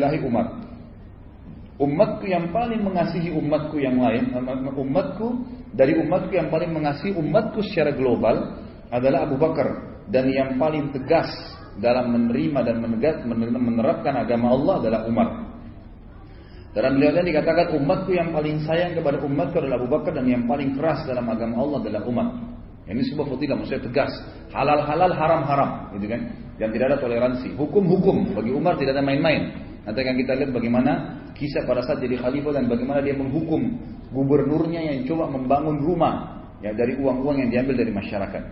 fillahi Umar. Umatku yang paling mengasihi umatku yang lain, umatku dari umatku yang paling mengasihi umatku secara global adalah Abu Bakar dan yang paling tegas dalam menerima dan menerapkan agama Allah adalah Umar. Dalam beliau dikatakan umatku yang paling sayang kepada umatku adalah Abu Bakar dan yang paling keras dalam agama Allah adalah Umar. Ini sebuah fadilah maksudnya tegas. Halal halal haram haram, gitu kan? Yang tidak ada toleransi. Hukum hukum bagi Umar tidak ada main-main. Nanti akan kita lihat bagaimana kisah pada saat jadi khalifah dan bagaimana dia menghukum gubernurnya yang coba membangun rumah ya dari uang-uang yang diambil dari masyarakat.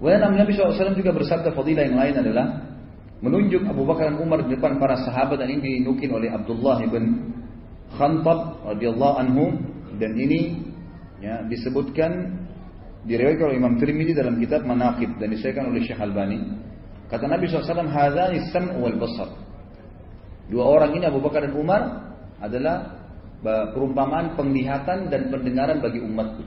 Kemudian Nabi SAW juga bersabda fadilah yang lain adalah menunjuk Abu Bakar dan Umar di depan para sahabat dan ini dinukil oleh Abdullah bin Khantab radhiyallahu anhu dan ini ya, disebutkan diriwayatkan oleh Imam Tirmidzi dalam kitab Manaqib dan disahkan oleh Syekh Albani. Kata Nabi SAW, Hadani sam wal basar. Dua orang ini Abu Bakar dan Umar adalah perumpamaan penglihatan dan pendengaran bagi umatku.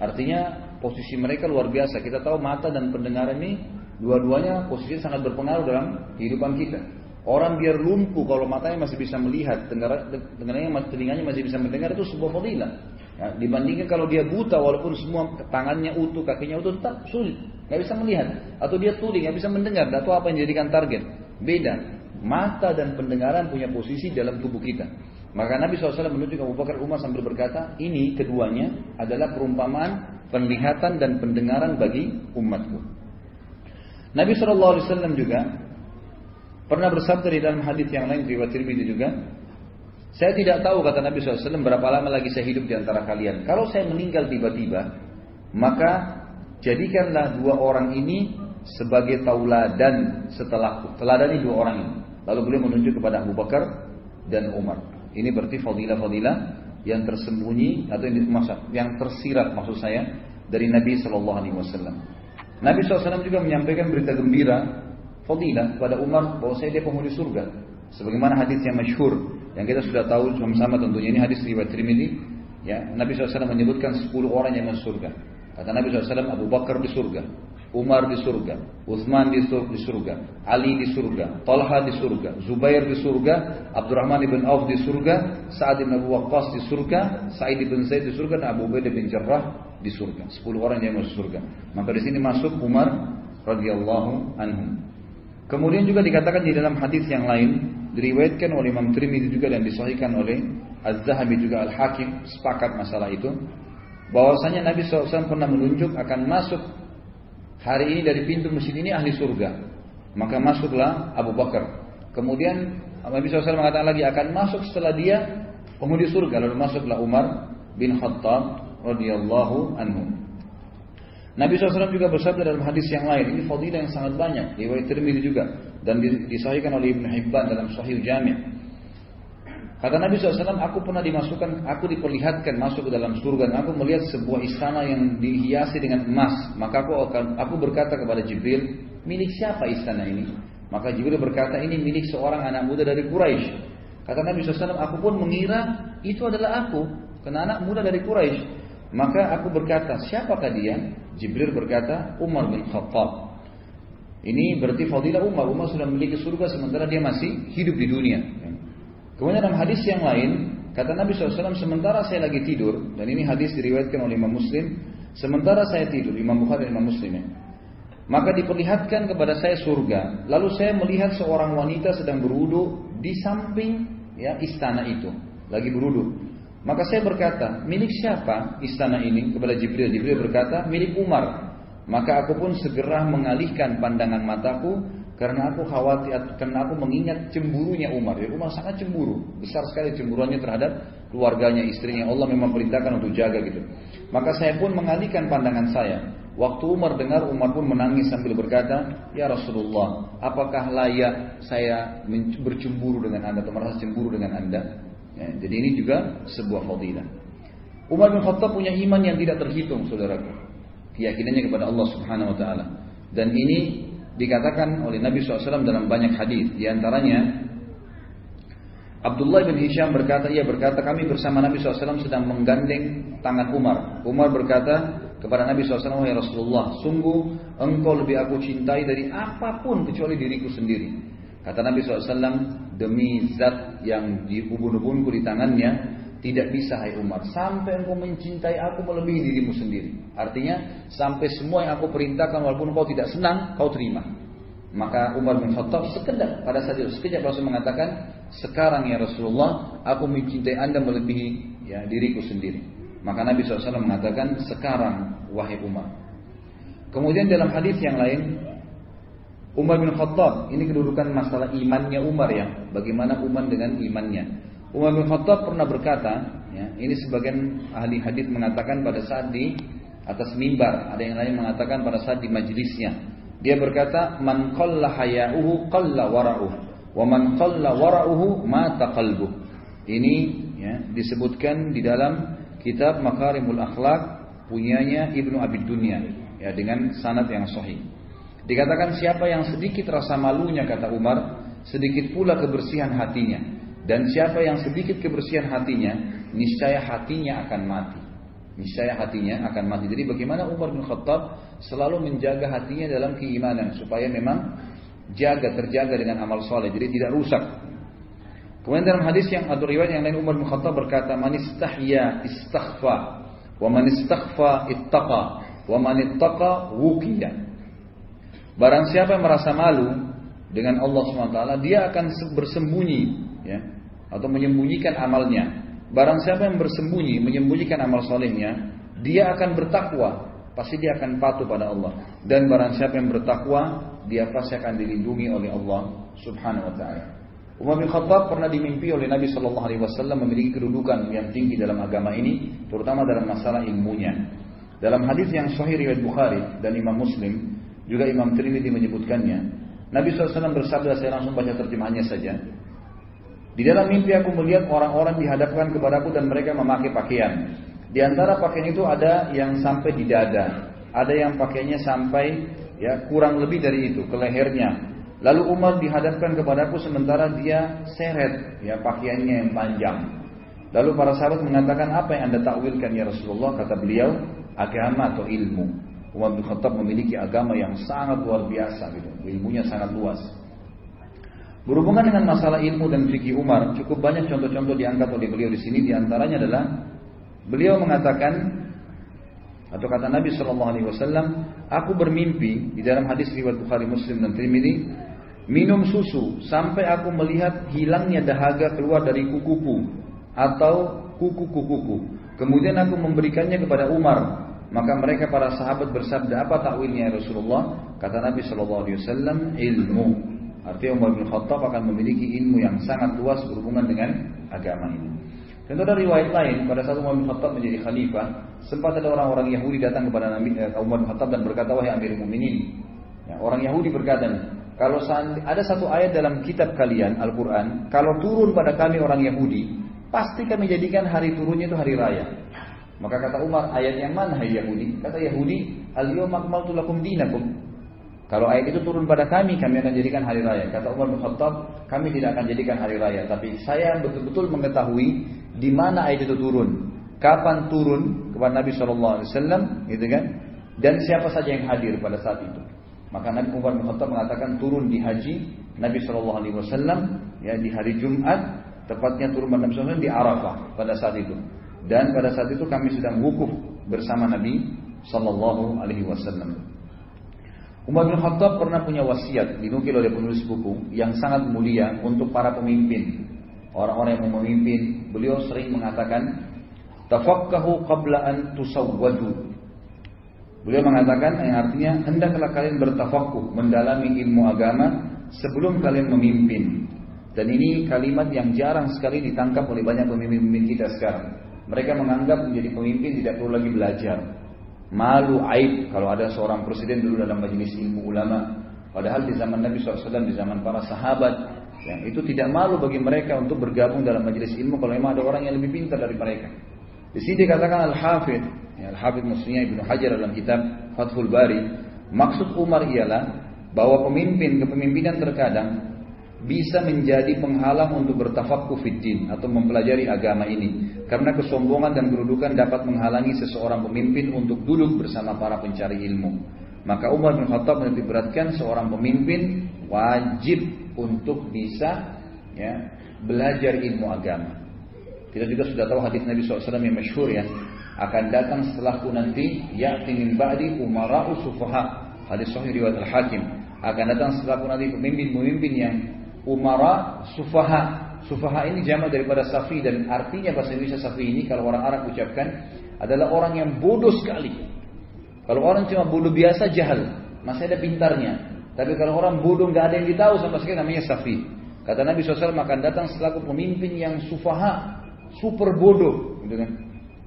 Artinya posisi mereka luar biasa. Kita tahu mata dan pendengaran ini dua-duanya posisi sangat berpengaruh dalam kehidupan kita. Orang biar lumpuh kalau matanya masih bisa melihat, telinganya, telinganya masih bisa mendengar itu sebuah fadilah. Ya, dibandingkan kalau dia buta walaupun semua tangannya utuh, kakinya utuh tetap sulit, nggak bisa melihat. Atau dia tuli, nggak bisa mendengar, atau apa yang dijadikan target. Beda. Mata dan pendengaran punya posisi dalam tubuh kita. Maka Nabi SAW menunjuk Abu Bakar Umar sambil berkata, ini keduanya adalah perumpamaan penglihatan dan pendengaran bagi umatku. Nabi SAW juga pernah bersabda di dalam hadis yang lain riwayat Tirmidzi juga, saya tidak tahu kata Nabi SAW berapa lama lagi saya hidup di antara kalian. Kalau saya meninggal tiba-tiba, maka jadikanlah dua orang ini sebagai tauladan setelah teladani dua orang ini. Lalu beliau menunjuk kepada Abu Bakar dan Umar. Ini berarti fadilah-fadilah yang tersembunyi atau yang yang tersirat maksud saya dari Nabi Shallallahu Alaihi Wasallam. Nabi SAW juga menyampaikan berita gembira fadilah kepada Umar bahwa saya dia penghuni surga. Sebagaimana hadis yang masyhur yang kita sudah tahu sama-sama tentunya ini hadis riwayat Tirmidzi ya Nabi SAW menyebutkan 10 orang yang masuk surga kata Nabi SAW Abu Bakar di surga Umar di surga Uthman di surga Ali di surga Talha di surga Zubair di surga Abdurrahman ibn Auf di surga Sa'ad bin Abu Waqqas di surga Sa'id bin Zaid di surga dan Abu Ubaidah bin Jarrah di surga. 10 orang yang masuk surga. Maka di sini masuk Umar radhiyallahu anhu. Kemudian juga dikatakan di dalam hadis yang lain diriwayatkan oleh Imam Tirmidzi juga dan disahihkan oleh Az-Zahabi juga Al-Hakim sepakat masalah itu bahwasanya Nabi SAW pernah menunjuk akan masuk hari ini dari pintu masjid ini ahli surga. Maka masuklah Abu Bakar. Kemudian Nabi SAW mengatakan lagi akan masuk setelah dia penghuni surga. Lalu masuklah Umar bin Khattab radhiyallahu anhu. Nabi SAW juga bersabda dalam hadis yang lain, ini fadilah yang sangat banyak, riwayat Tirmidzi juga dan disahihkan oleh Ibnu Hibban dalam Sahih Jami'. Kata Nabi SAW, aku pernah dimasukkan, aku diperlihatkan masuk ke dalam surga dan aku melihat sebuah istana yang dihiasi dengan emas. Maka aku akan, aku berkata kepada Jibril, milik siapa istana ini? Maka Jibril berkata, ini milik seorang anak muda dari Quraisy. Kata Nabi SAW, aku pun mengira itu adalah aku, karena anak muda dari Quraisy. Maka aku berkata, siapakah dia? Jibril berkata, Umar bin Khattab. Ini berarti fadilah Umar. Umar sudah memiliki surga sementara dia masih hidup di dunia. Kemudian dalam hadis yang lain, kata Nabi SAW, sementara saya lagi tidur, dan ini hadis diriwayatkan oleh Imam Muslim, sementara saya tidur, Imam Bukhari dan Imam Muslim ya, maka diperlihatkan kepada saya surga. Lalu saya melihat seorang wanita sedang berwudu di samping ya istana itu, lagi berwudu. Maka saya berkata, milik siapa istana ini? Kepada Jibril. Jibril berkata, milik Umar. Maka aku pun segera mengalihkan pandangan mataku karena aku khawatir, karena aku mengingat cemburunya Umar. Ya, Umar sangat cemburu, besar sekali cemburuannya terhadap keluarganya, istrinya. Allah memang perintahkan untuk jaga gitu. Maka saya pun mengalihkan pandangan saya. Waktu Umar dengar, Umar pun menangis sambil berkata, Ya Rasulullah, apakah layak saya bercemburu dengan anda atau merasa cemburu dengan anda? Ya, jadi ini juga sebuah fadilah. Umar bin Khattab punya iman yang tidak terhitung, saudaraku. Keyakinannya kepada Allah Subhanahu wa taala. Dan ini dikatakan oleh Nabi SAW dalam banyak hadis. Di antaranya Abdullah bin Hisham berkata, ia berkata kami bersama Nabi SAW sedang menggandeng tangan Umar. Umar berkata kepada Nabi SAW, ya Rasulullah, sungguh engkau lebih aku cintai dari apa pun kecuali diriku sendiri. Kata Nabi SAW, demi zat yang di ubun-ubunku di tangannya, tidak bisa hai Umar, sampai engkau mencintai aku melebihi dirimu sendiri. Artinya, sampai semua yang aku perintahkan walaupun kau tidak senang, kau terima. Maka Umar bin Khattab sekedar pada saat itu sekejap Rasul mengatakan, sekarang ya Rasulullah, aku mencintai anda melebihi ya diriku sendiri. Maka Nabi SAW mengatakan, sekarang wahai Umar. Kemudian dalam hadis yang lain, Umar bin Khattab, ini kedudukan masalah imannya Umar ya, bagaimana Umar dengan imannya. Umar bin Khattab pernah berkata, ya, ini sebagian ahli hadis mengatakan pada saat di atas mimbar, ada yang lain mengatakan pada saat di majlisnya. Dia berkata, "Man qalla haya'uhu qalla wara'uhu, wa man qalla wara'uhu mata qalbuh." Ini ya, disebutkan di dalam kitab Makarimul Akhlak punyanya Ibnu Abi Dunya ya dengan sanad yang sahih. Dikatakan siapa yang sedikit rasa malunya kata Umar, sedikit pula kebersihan hatinya. Dan siapa yang sedikit kebersihan hatinya, niscaya hatinya akan mati. Niscaya hatinya akan mati. Jadi bagaimana Umar bin Khattab selalu menjaga hatinya dalam keimanan supaya memang jaga terjaga dengan amal soleh, jadi tidak rusak. Kemudian dalam hadis yang atau riwayat yang lain Umar bin Khattab berkata, "Man istahya istaghfa, wa man istaghfa ittaqa, wa man ittaqa wuqiya." Barang siapa yang merasa malu dengan Allah SWT, dia akan bersembunyi, ya, atau menyembunyikan amalnya. Barang siapa yang bersembunyi, menyembunyikan amal solehnya, dia akan bertakwa. Pasti dia akan patuh pada Allah. Dan barang siapa yang bertakwa, dia pasti akan dilindungi oleh Allah Subhanahu Wa Taala. Umar bin Khattab pernah dimimpi oleh Nabi Shallallahu Alaihi Wasallam memiliki kedudukan yang tinggi dalam agama ini, terutama dalam masalah ilmunya. Dalam hadis yang Sahih riwayat Bukhari dan Imam Muslim, juga Imam Tirmidzi menyebutkannya. Nabi SAW bersabda, saya langsung baca terjemahannya saja. Di dalam mimpi aku melihat orang-orang dihadapkan kepadaku dan mereka memakai pakaian. Di antara pakaian itu ada yang sampai di dada, ada yang pakaiannya sampai ya kurang lebih dari itu ke lehernya. Lalu Umar dihadapkan kepadaku sementara dia seret ya pakaiannya yang panjang. Lalu para sahabat mengatakan apa yang anda takwilkan ya Rasulullah? Kata beliau agama atau ilmu. Umar bin Khattab memiliki agama yang sangat luar biasa gitu. Ilmunya sangat luas. Berhubungan dengan masalah ilmu dan fikih Umar, cukup banyak contoh-contoh diangkat oleh beliau di sini. Di antaranya adalah beliau mengatakan atau kata Nabi Shallallahu Alaihi Wasallam, aku bermimpi di dalam hadis riwayat Bukhari Muslim dan Tirmidzi minum susu sampai aku melihat hilangnya dahaga keluar dari kukuku atau kuku-kukuku. Kemudian aku memberikannya kepada Umar maka mereka para sahabat bersabda, apa takwilnya ya Rasulullah? Kata Nabi Shallallahu Alaihi Wasallam, ilmu. Artinya Umar bin Khattab akan memiliki ilmu yang sangat luas berhubungan dengan agama ini. Tentu ada riwayat lain pada saat Umar bin Khattab menjadi khalifah, sempat ada orang-orang Yahudi datang kepada Nabi eh, Umar bin Khattab dan berkata, wahai Amirul Mukminin. Ya, orang Yahudi berkata, kalau ada satu ayat dalam kitab kalian Al-Quran, kalau turun pada kami orang Yahudi, pasti kami jadikan hari turunnya itu hari raya. Maka kata Umar, ayat yang mana hai Yahudi? Kata Yahudi, al-yawma akmaltu lakum dinakum. Kalau ayat itu turun pada kami, kami akan jadikan hari raya. Kata Umar bin Khattab, kami tidak akan jadikan hari raya. Tapi saya betul-betul mengetahui di mana ayat itu turun. Kapan turun kepada Nabi SAW, gitu kan? Dan siapa saja yang hadir pada saat itu. Maka Nabi Umar bin Khattab mengatakan turun di haji Nabi SAW ya di hari Jumat tepatnya turun pada Nabi SAW di Arafah pada saat itu. Dan pada saat itu kami sedang wukuf bersama Nabi Sallallahu Alaihi Wasallam. Umar bin Khattab pernah punya wasiat dinukil oleh penulis buku yang sangat mulia untuk para pemimpin. Orang-orang yang memimpin, beliau sering mengatakan, tafakkahu qabla an tusawwadu. Beliau mengatakan yang artinya hendaklah kalian bertafakuh mendalami ilmu agama sebelum kalian memimpin. Dan ini kalimat yang jarang sekali ditangkap oleh banyak pemimpin-pemimpin kita sekarang. Mereka menganggap menjadi pemimpin tidak perlu lagi belajar. Malu aib kalau ada seorang presiden dulu dalam majelis ilmu ulama. Padahal di zaman Nabi SAW, di zaman para sahabat, yang itu tidak malu bagi mereka untuk bergabung dalam majelis ilmu kalau memang ada orang yang lebih pintar dari mereka. Di sini dikatakan Al-Hafidh, ya, Al-Hafidh maksudnya Ibnu Hajar dalam kitab Fathul Bari, maksud Umar ialah bahwa pemimpin kepemimpinan terkadang bisa menjadi penghalang untuk bertafakku fiddin atau mempelajari agama ini. Karena kesombongan dan kedudukan dapat menghalangi seseorang pemimpin untuk duduk bersama para pencari ilmu. Maka Umar bin Khattab beratkan seorang pemimpin wajib untuk bisa ya, belajar ilmu agama. Kita juga sudah tahu hadis Nabi SAW yang masyhur ya, akan datang setelahku nanti ya'ti min ba'di umara'u sufaha. Hadis sahih riwayat Al-Hakim. Akan datang setelahku nanti pemimpin-pemimpin yang umara sufaha. Sufaha ini jamaah daripada safi dan artinya bahasa Indonesia safi ini kalau orang Arab ucapkan adalah orang yang bodoh sekali. Kalau orang cuma bodoh biasa jahal, masih ada pintarnya. Tapi kalau orang bodoh nggak ada yang ditahu sama sekali namanya safi. Kata Nabi SAW akan datang selaku pemimpin yang sufaha, super bodoh, gitu kan?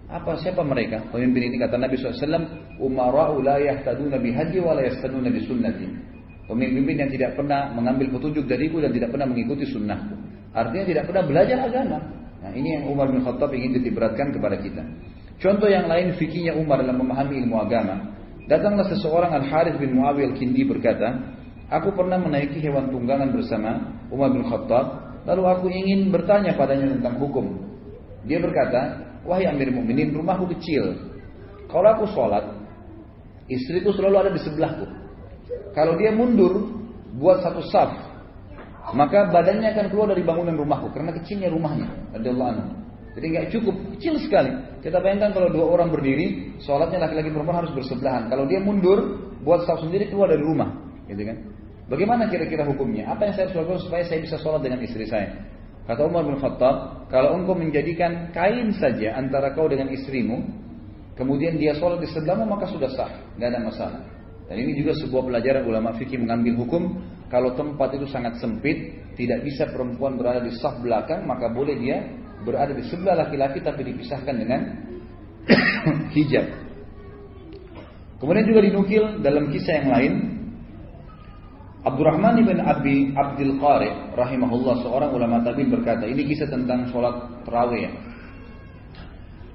Apa siapa mereka? Pemimpin ini kata Nabi SAW, umara'u la yahtaduna bihadi wa la yahtaduna bisunnati. Pemimpin yang tidak pernah mengambil petunjuk dariku dan tidak pernah mengikuti sunnahku. Artinya tidak pernah belajar agama. Nah, ini yang Umar bin Khattab ingin ditiberatkan kepada kita. Contoh yang lain fikihnya Umar dalam memahami ilmu agama. Datanglah seseorang Al-Harith bin Muawiyah Al-Kindi berkata, Aku pernah menaiki hewan tunggangan bersama Umar bin Khattab, lalu aku ingin bertanya padanya tentang hukum. Dia berkata, Wahai Amir Mukminin, rumahku kecil. Kalau aku sholat, istriku selalu ada di sebelahku. Kalau dia mundur, buat satu saf, maka badannya akan keluar dari bangunan rumahku karena kecilnya rumahnya. Radhiyallahu anhu. Jadi nggak cukup, kecil sekali. Kita bayangkan kalau dua orang berdiri, sholatnya laki-laki perempuan harus bersebelahan. Kalau dia mundur, buat saf sendiri keluar dari rumah, gitu kan? Bagaimana kira-kira hukumnya? Apa yang saya harus lakukan supaya saya bisa sholat dengan istri saya? Kata Umar bin Khattab, kalau engkau menjadikan kain saja antara kau dengan istrimu, kemudian dia sholat di sebelahmu maka sudah sah, nggak ada masalah. Dan ini juga sebuah pelajaran ulama fikih mengambil hukum kalau tempat itu sangat sempit, tidak bisa perempuan berada di saf belakang, maka boleh dia berada di sebelah laki-laki tapi dipisahkan dengan hijab. Kemudian juga dinukil dalam kisah yang lain Abdurrahman bin Abi Abdul Qari rahimahullah seorang ulama tabi'in berkata, ini kisah tentang sholat terawih ya.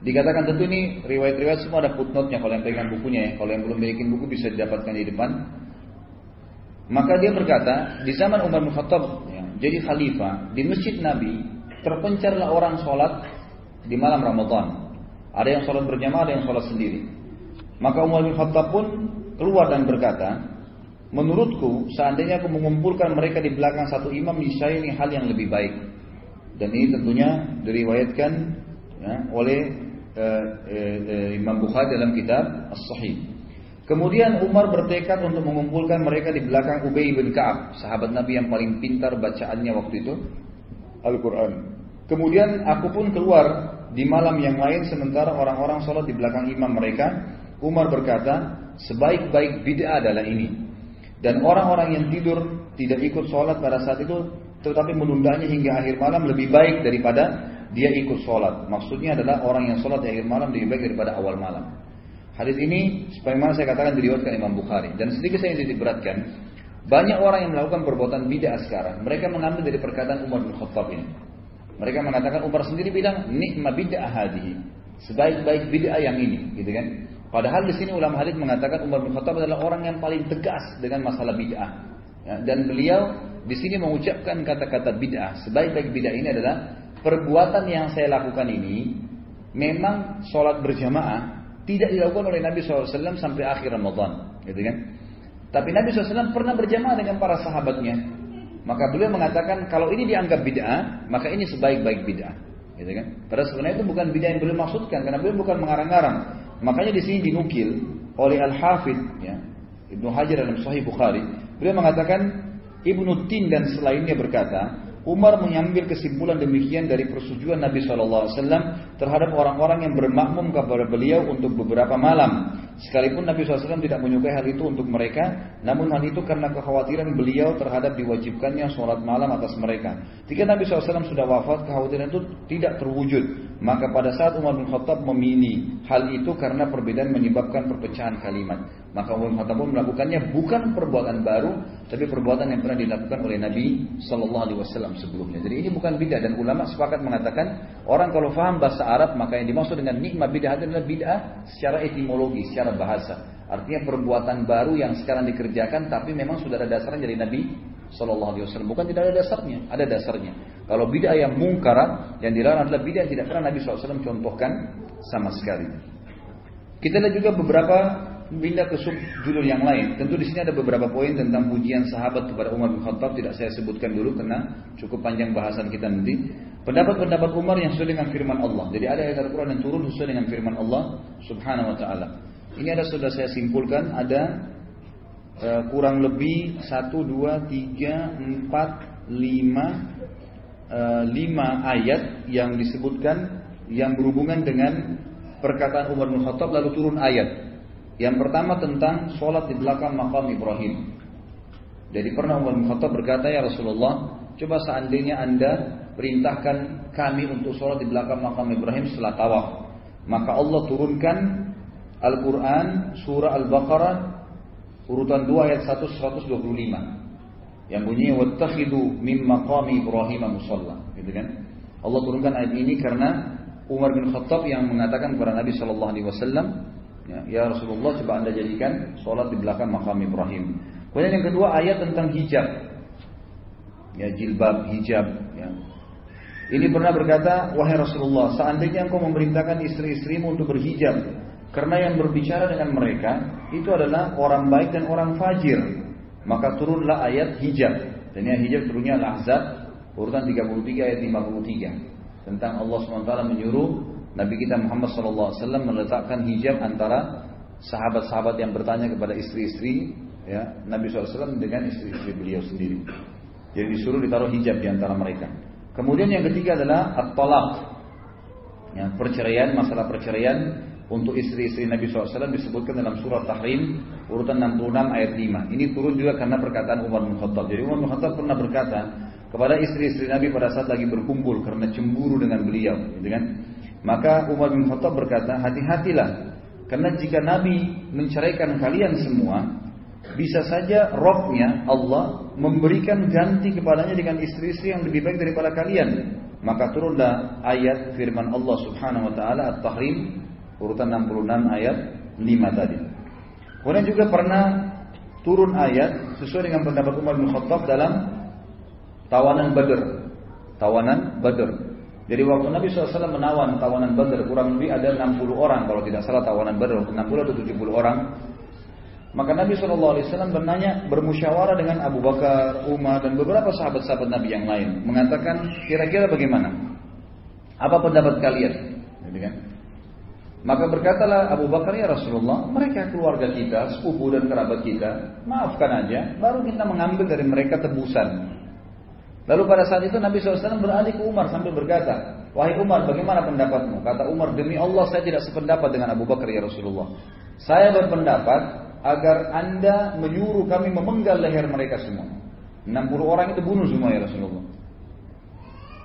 Dikatakan tentu ini riwayat-riwayat semua ada footnote-nya kalau yang pegang bukunya ya. Kalau yang belum memiliki buku bisa didapatkan di depan. Maka dia berkata, di zaman Umar bin Khattab ya, jadi khalifah di masjid Nabi terpencarlah orang sholat di malam Ramadan. Ada yang sholat berjamaah, ada yang sholat sendiri. Maka Umar bin Khattab pun keluar dan berkata, menurutku seandainya aku mengumpulkan mereka di belakang satu imam, niscaya ini hal yang lebih baik. Dan ini tentunya diriwayatkan ya, oleh Imam Bukhari dalam kitab As-Sahih. Kemudian Umar bertekad untuk mengumpulkan mereka di belakang Ubay bin Ka'ab, sahabat Nabi yang paling pintar bacaannya waktu itu, Al-Quran. Kemudian aku pun keluar di malam yang lain sementara orang-orang sholat di belakang imam mereka. Umar berkata, sebaik-baik bid'ah adalah ini. Dan orang-orang yang tidur tidak ikut sholat pada saat itu, tetapi menundanya hingga akhir malam lebih baik daripada dia ikut sholat. Maksudnya adalah orang yang sholat di akhir malam lebih baik daripada awal malam. Hadis ini, sebagaimana saya katakan diriwayatkan Imam Bukhari. Dan sedikit saya ingin diberatkan, banyak orang yang melakukan perbuatan bid'ah sekarang. Mereka mengambil dari perkataan Umar bin Khattab ini. Mereka mengatakan Umar sendiri bilang nikma bid'ah hadhihi. Sebaik-baik bid'ah yang ini, gitu kan? Padahal di sini ulama hadis mengatakan Umar bin Khattab adalah orang yang paling tegas dengan masalah bid'ah. Ya, dan beliau di sini mengucapkan kata-kata bid'ah. Sebaik-baik bid'ah ini adalah perbuatan yang saya lakukan ini memang sholat berjamaah tidak dilakukan oleh Nabi SAW sampai akhir Ramadan, gitu kan? Tapi Nabi SAW pernah berjamaah dengan para sahabatnya. Maka beliau mengatakan kalau ini dianggap bid'ah, maka ini sebaik-baik bid'ah. Gitu kan? Padahal sebenarnya itu bukan bid'ah yang beliau maksudkan karena beliau bukan mengarang-arang. Makanya di sini dinukil oleh Al-Hafidh ya, Ibnu Hajar dalam Sahih Bukhari, beliau mengatakan Ibnu Tin dan selainnya berkata, Umar mengambil kesimpulan demikian dari persetujuan Nabi SAW terhadap orang-orang yang bermakmum kepada beliau untuk beberapa malam. Sekalipun Nabi SAW tidak menyukai hal itu untuk mereka, namun hal itu karena kekhawatiran beliau terhadap diwajibkannya sholat malam atas mereka. Ketika Nabi SAW sudah wafat, kekhawatiran itu tidak terwujud. Maka pada saat Umar bin Khattab memilih hal itu karena perbedaan menyebabkan perpecahan kalimat. Maka Umar bin Khattab pun melakukannya bukan perbuatan baru, tapi perbuatan yang pernah dilakukan oleh Nabi Shallallahu Alaihi Wasallam sebelumnya. Jadi ini bukan bid'ah dan ulama sepakat mengatakan orang kalau faham bahasa Arab maka yang dimaksud dengan nikmat bid'ah adalah bid'ah secara etimologi, secara bahasa. Artinya perbuatan baru yang sekarang dikerjakan tapi memang sudah ada dasarnya dari Nabi Shallallahu Alaihi Wasallam. Bukan tidak ada dasarnya, ada dasarnya. Kalau bid'ah yang mungkar yang dilarang adalah bid'ah tidak pernah Nabi SAW contohkan sama sekali. Kita lihat juga beberapa pindah ke judul yang lain. Tentu di sini ada beberapa poin tentang pujian sahabat kepada Umar bin Khattab tidak saya sebutkan dulu karena cukup panjang bahasan kita nanti. Pendapat-pendapat Umar yang sesuai dengan firman Allah. Jadi ada ayat Al-Quran yang turun sesuai dengan firman Allah Subhanahu Wa Taala. Ini ada sudah saya simpulkan ada uh, kurang lebih satu dua tiga empat lima uh, lima ayat yang disebutkan yang berhubungan dengan perkataan Umar bin Khattab lalu turun ayat. Yang pertama tentang sholat di belakang makam Ibrahim. Jadi pernah Umar bin Khattab berkata, ya Rasulullah, coba seandainya anda perintahkan kami untuk sholat di belakang makam Ibrahim setelah tawaf. Maka Allah turunkan Al-Quran surah Al-Baqarah urutan 2 ayat 1 125 yang bunyinya wattakhidu min maqami Ibrahim musalla gitu kan Allah turunkan ayat ini karena Umar bin Khattab yang mengatakan kepada Nabi Shallallahu Alaihi Wasallam, ya, ya Rasulullah coba anda jadikan sholat di belakang makam Ibrahim. Kemudian yang kedua ayat tentang hijab, ya jilbab hijab. Ya. Ini pernah berkata, wahai Rasulullah, seandainya engkau memerintahkan istri-istrimu untuk berhijab, karena yang berbicara dengan mereka itu adalah orang baik dan orang fajir, maka turunlah ayat hijab. Dan yang hijab turunnya Al-Ahzab urutan 33 ayat 53 tentang Allah SWT menyuruh Nabi kita Muhammad SAW meletakkan hijab antara sahabat-sahabat yang bertanya kepada istri-istri ya, Nabi SAW dengan istri-istri beliau sendiri. Jadi disuruh ditaruh hijab di antara mereka. Kemudian yang ketiga adalah at-talaq. Ya, perceraian, masalah perceraian untuk istri-istri Nabi SAW disebutkan dalam surat Tahrim urutan 66 ayat 5. Ini turun juga karena perkataan Umar bin Khattab. Jadi Umar bin Khattab pernah berkata, kepada istri-istri Nabi pada saat lagi berkumpul karena cemburu dengan beliau, gitu kan? Maka Umar bin Khattab berkata, hati-hatilah, karena jika Nabi menceraikan kalian semua, bisa saja rohnya Allah memberikan ganti kepadanya dengan istri-istri yang lebih baik daripada kalian. Maka turunlah ayat firman Allah Subhanahu wa taala At-Tahrim urutan 66 ayat 5 tadi. Kemudian juga pernah turun ayat sesuai dengan pendapat Umar bin Khattab dalam tawanan Badr. Tawanan Badr. Jadi waktu Nabi SAW menawan tawanan Badr kurang lebih ada 60 orang kalau tidak salah tawanan Badr 60 atau 70 orang. Maka Nabi SAW bertanya bermusyawarah dengan Abu Bakar, Umar dan beberapa sahabat-sahabat Nabi yang lain mengatakan kira-kira bagaimana? Apa pendapat kalian? Gitu kan? Maka berkatalah Abu Bakar ya Rasulullah, mereka keluarga kita, sepupu dan kerabat kita, maafkan aja, baru kita mengambil dari mereka tebusan. Lalu pada saat itu Nabi SAW beralih ke Umar sambil berkata, Wahai Umar, bagaimana pendapatmu? Kata Umar, demi Allah saya tidak sependapat dengan Abu Bakar ya Rasulullah. Saya berpendapat agar anda menyuruh kami memenggal leher mereka semua. 60 orang itu bunuh semua ya Rasulullah.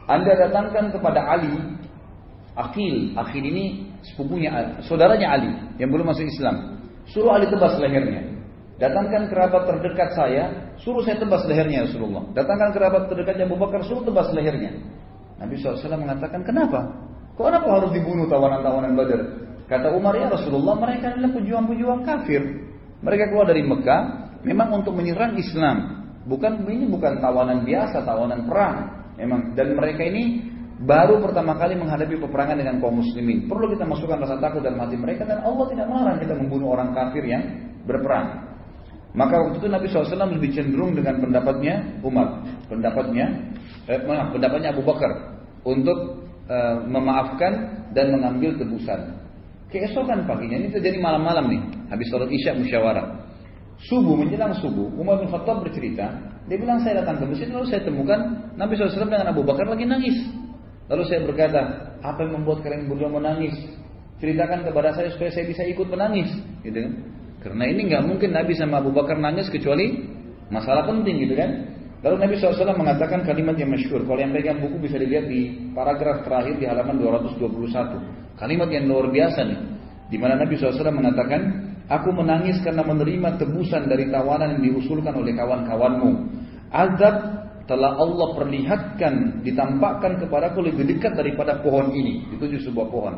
Anda datangkan kepada Ali, Akil, Akil ini sepupunya, saudaranya Ali yang belum masuk Islam. Suruh Ali tebas lehernya. Datangkan kerabat terdekat saya, suruh saya tebas lehernya Rasulullah. Datangkan kerabat terdekatnya Abu Bakar, suruh tebas lehernya. Nabi SAW mengatakan, kenapa? Kok kenapa harus dibunuh tawanan-tawanan Badar? Kata Umar, ya Rasulullah, mereka adalah pejuang-pejuang kafir. Mereka keluar dari Mekah, memang untuk menyerang Islam. Bukan ini bukan tawanan biasa, tawanan perang. Memang dan mereka ini baru pertama kali menghadapi peperangan dengan kaum muslimin. Perlu kita masukkan rasa takut dalam hati mereka dan Allah tidak melarang kita membunuh orang kafir yang berperang. Maka waktu itu Nabi SAW lebih cenderung dengan pendapatnya Umar, pendapatnya, eh, maaf, pendapatnya Abu Bakar untuk eh, memaafkan dan mengambil tebusan. Keesokan paginya ini terjadi malam-malam nih, habis sholat isya musyawarah. Subuh menjelang subuh, Umar bin Khattab bercerita, dia bilang saya datang ke masjid lalu saya temukan Nabi SAW dengan Abu Bakar lagi nangis. Lalu saya berkata, apa yang membuat kalian berdua menangis? Ceritakan kepada saya supaya saya bisa ikut menangis, gitu kan? Karena ini nggak mungkin Nabi sama Abu Bakar nangis kecuali masalah penting gitu kan. Lalu Nabi SAW mengatakan kalimat yang masyhur. Kalau yang pegang buku bisa dilihat di paragraf terakhir di halaman 221. Kalimat yang luar biasa nih. Di mana Nabi SAW mengatakan, Aku menangis karena menerima tebusan dari tawanan yang diusulkan oleh kawan-kawanmu. Azab telah Allah perlihatkan, ditampakkan kepadaku lebih dekat daripada pohon ini. Itu sebuah pohon.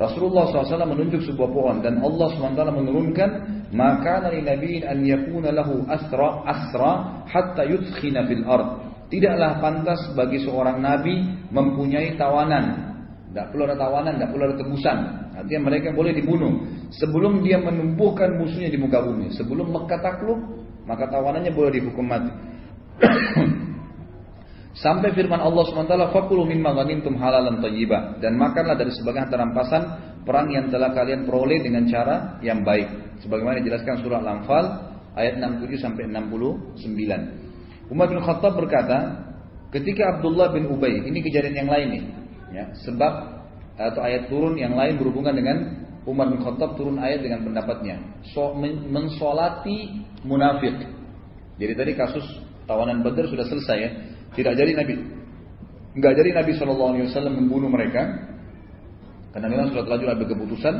Rasulullah SAW menunjuk sebuah pohon dan Allah SWT menurunkan maka dari Nabi an yakuna lahu asra asra hatta yudkhina fil ard. Tidaklah pantas bagi seorang nabi mempunyai tawanan. Tidak perlu ada tawanan, tidak perlu ada tebusan. Artinya mereka boleh dibunuh sebelum dia menumbuhkan musuhnya di muka bumi. Sebelum Mekah takluk, maka tawanannya boleh dihukum mati. Sampai firman Allah SWT, Fakulu mimma halalan. Dan makanlah dari sebagian terampasan perang yang telah kalian peroleh dengan cara yang baik. Sebagaimana dijelaskan surah Al-Anfal ayat 67 sampai 69. Umar bin Khattab berkata, ketika Abdullah bin Ubay, ini kejadian yang lain nih. Ya, sebab atau ayat turun yang lain berhubungan dengan Umar bin Khattab turun ayat dengan pendapatnya. So, mensolati munafik. Jadi tadi kasus tawanan Badar sudah selesai ya. Tidak jadi Nabi. Enggak jadi Nabi Shallallahu Alaihi Wasallam membunuh mereka. Karena memang sudah terlanjur ada keputusan.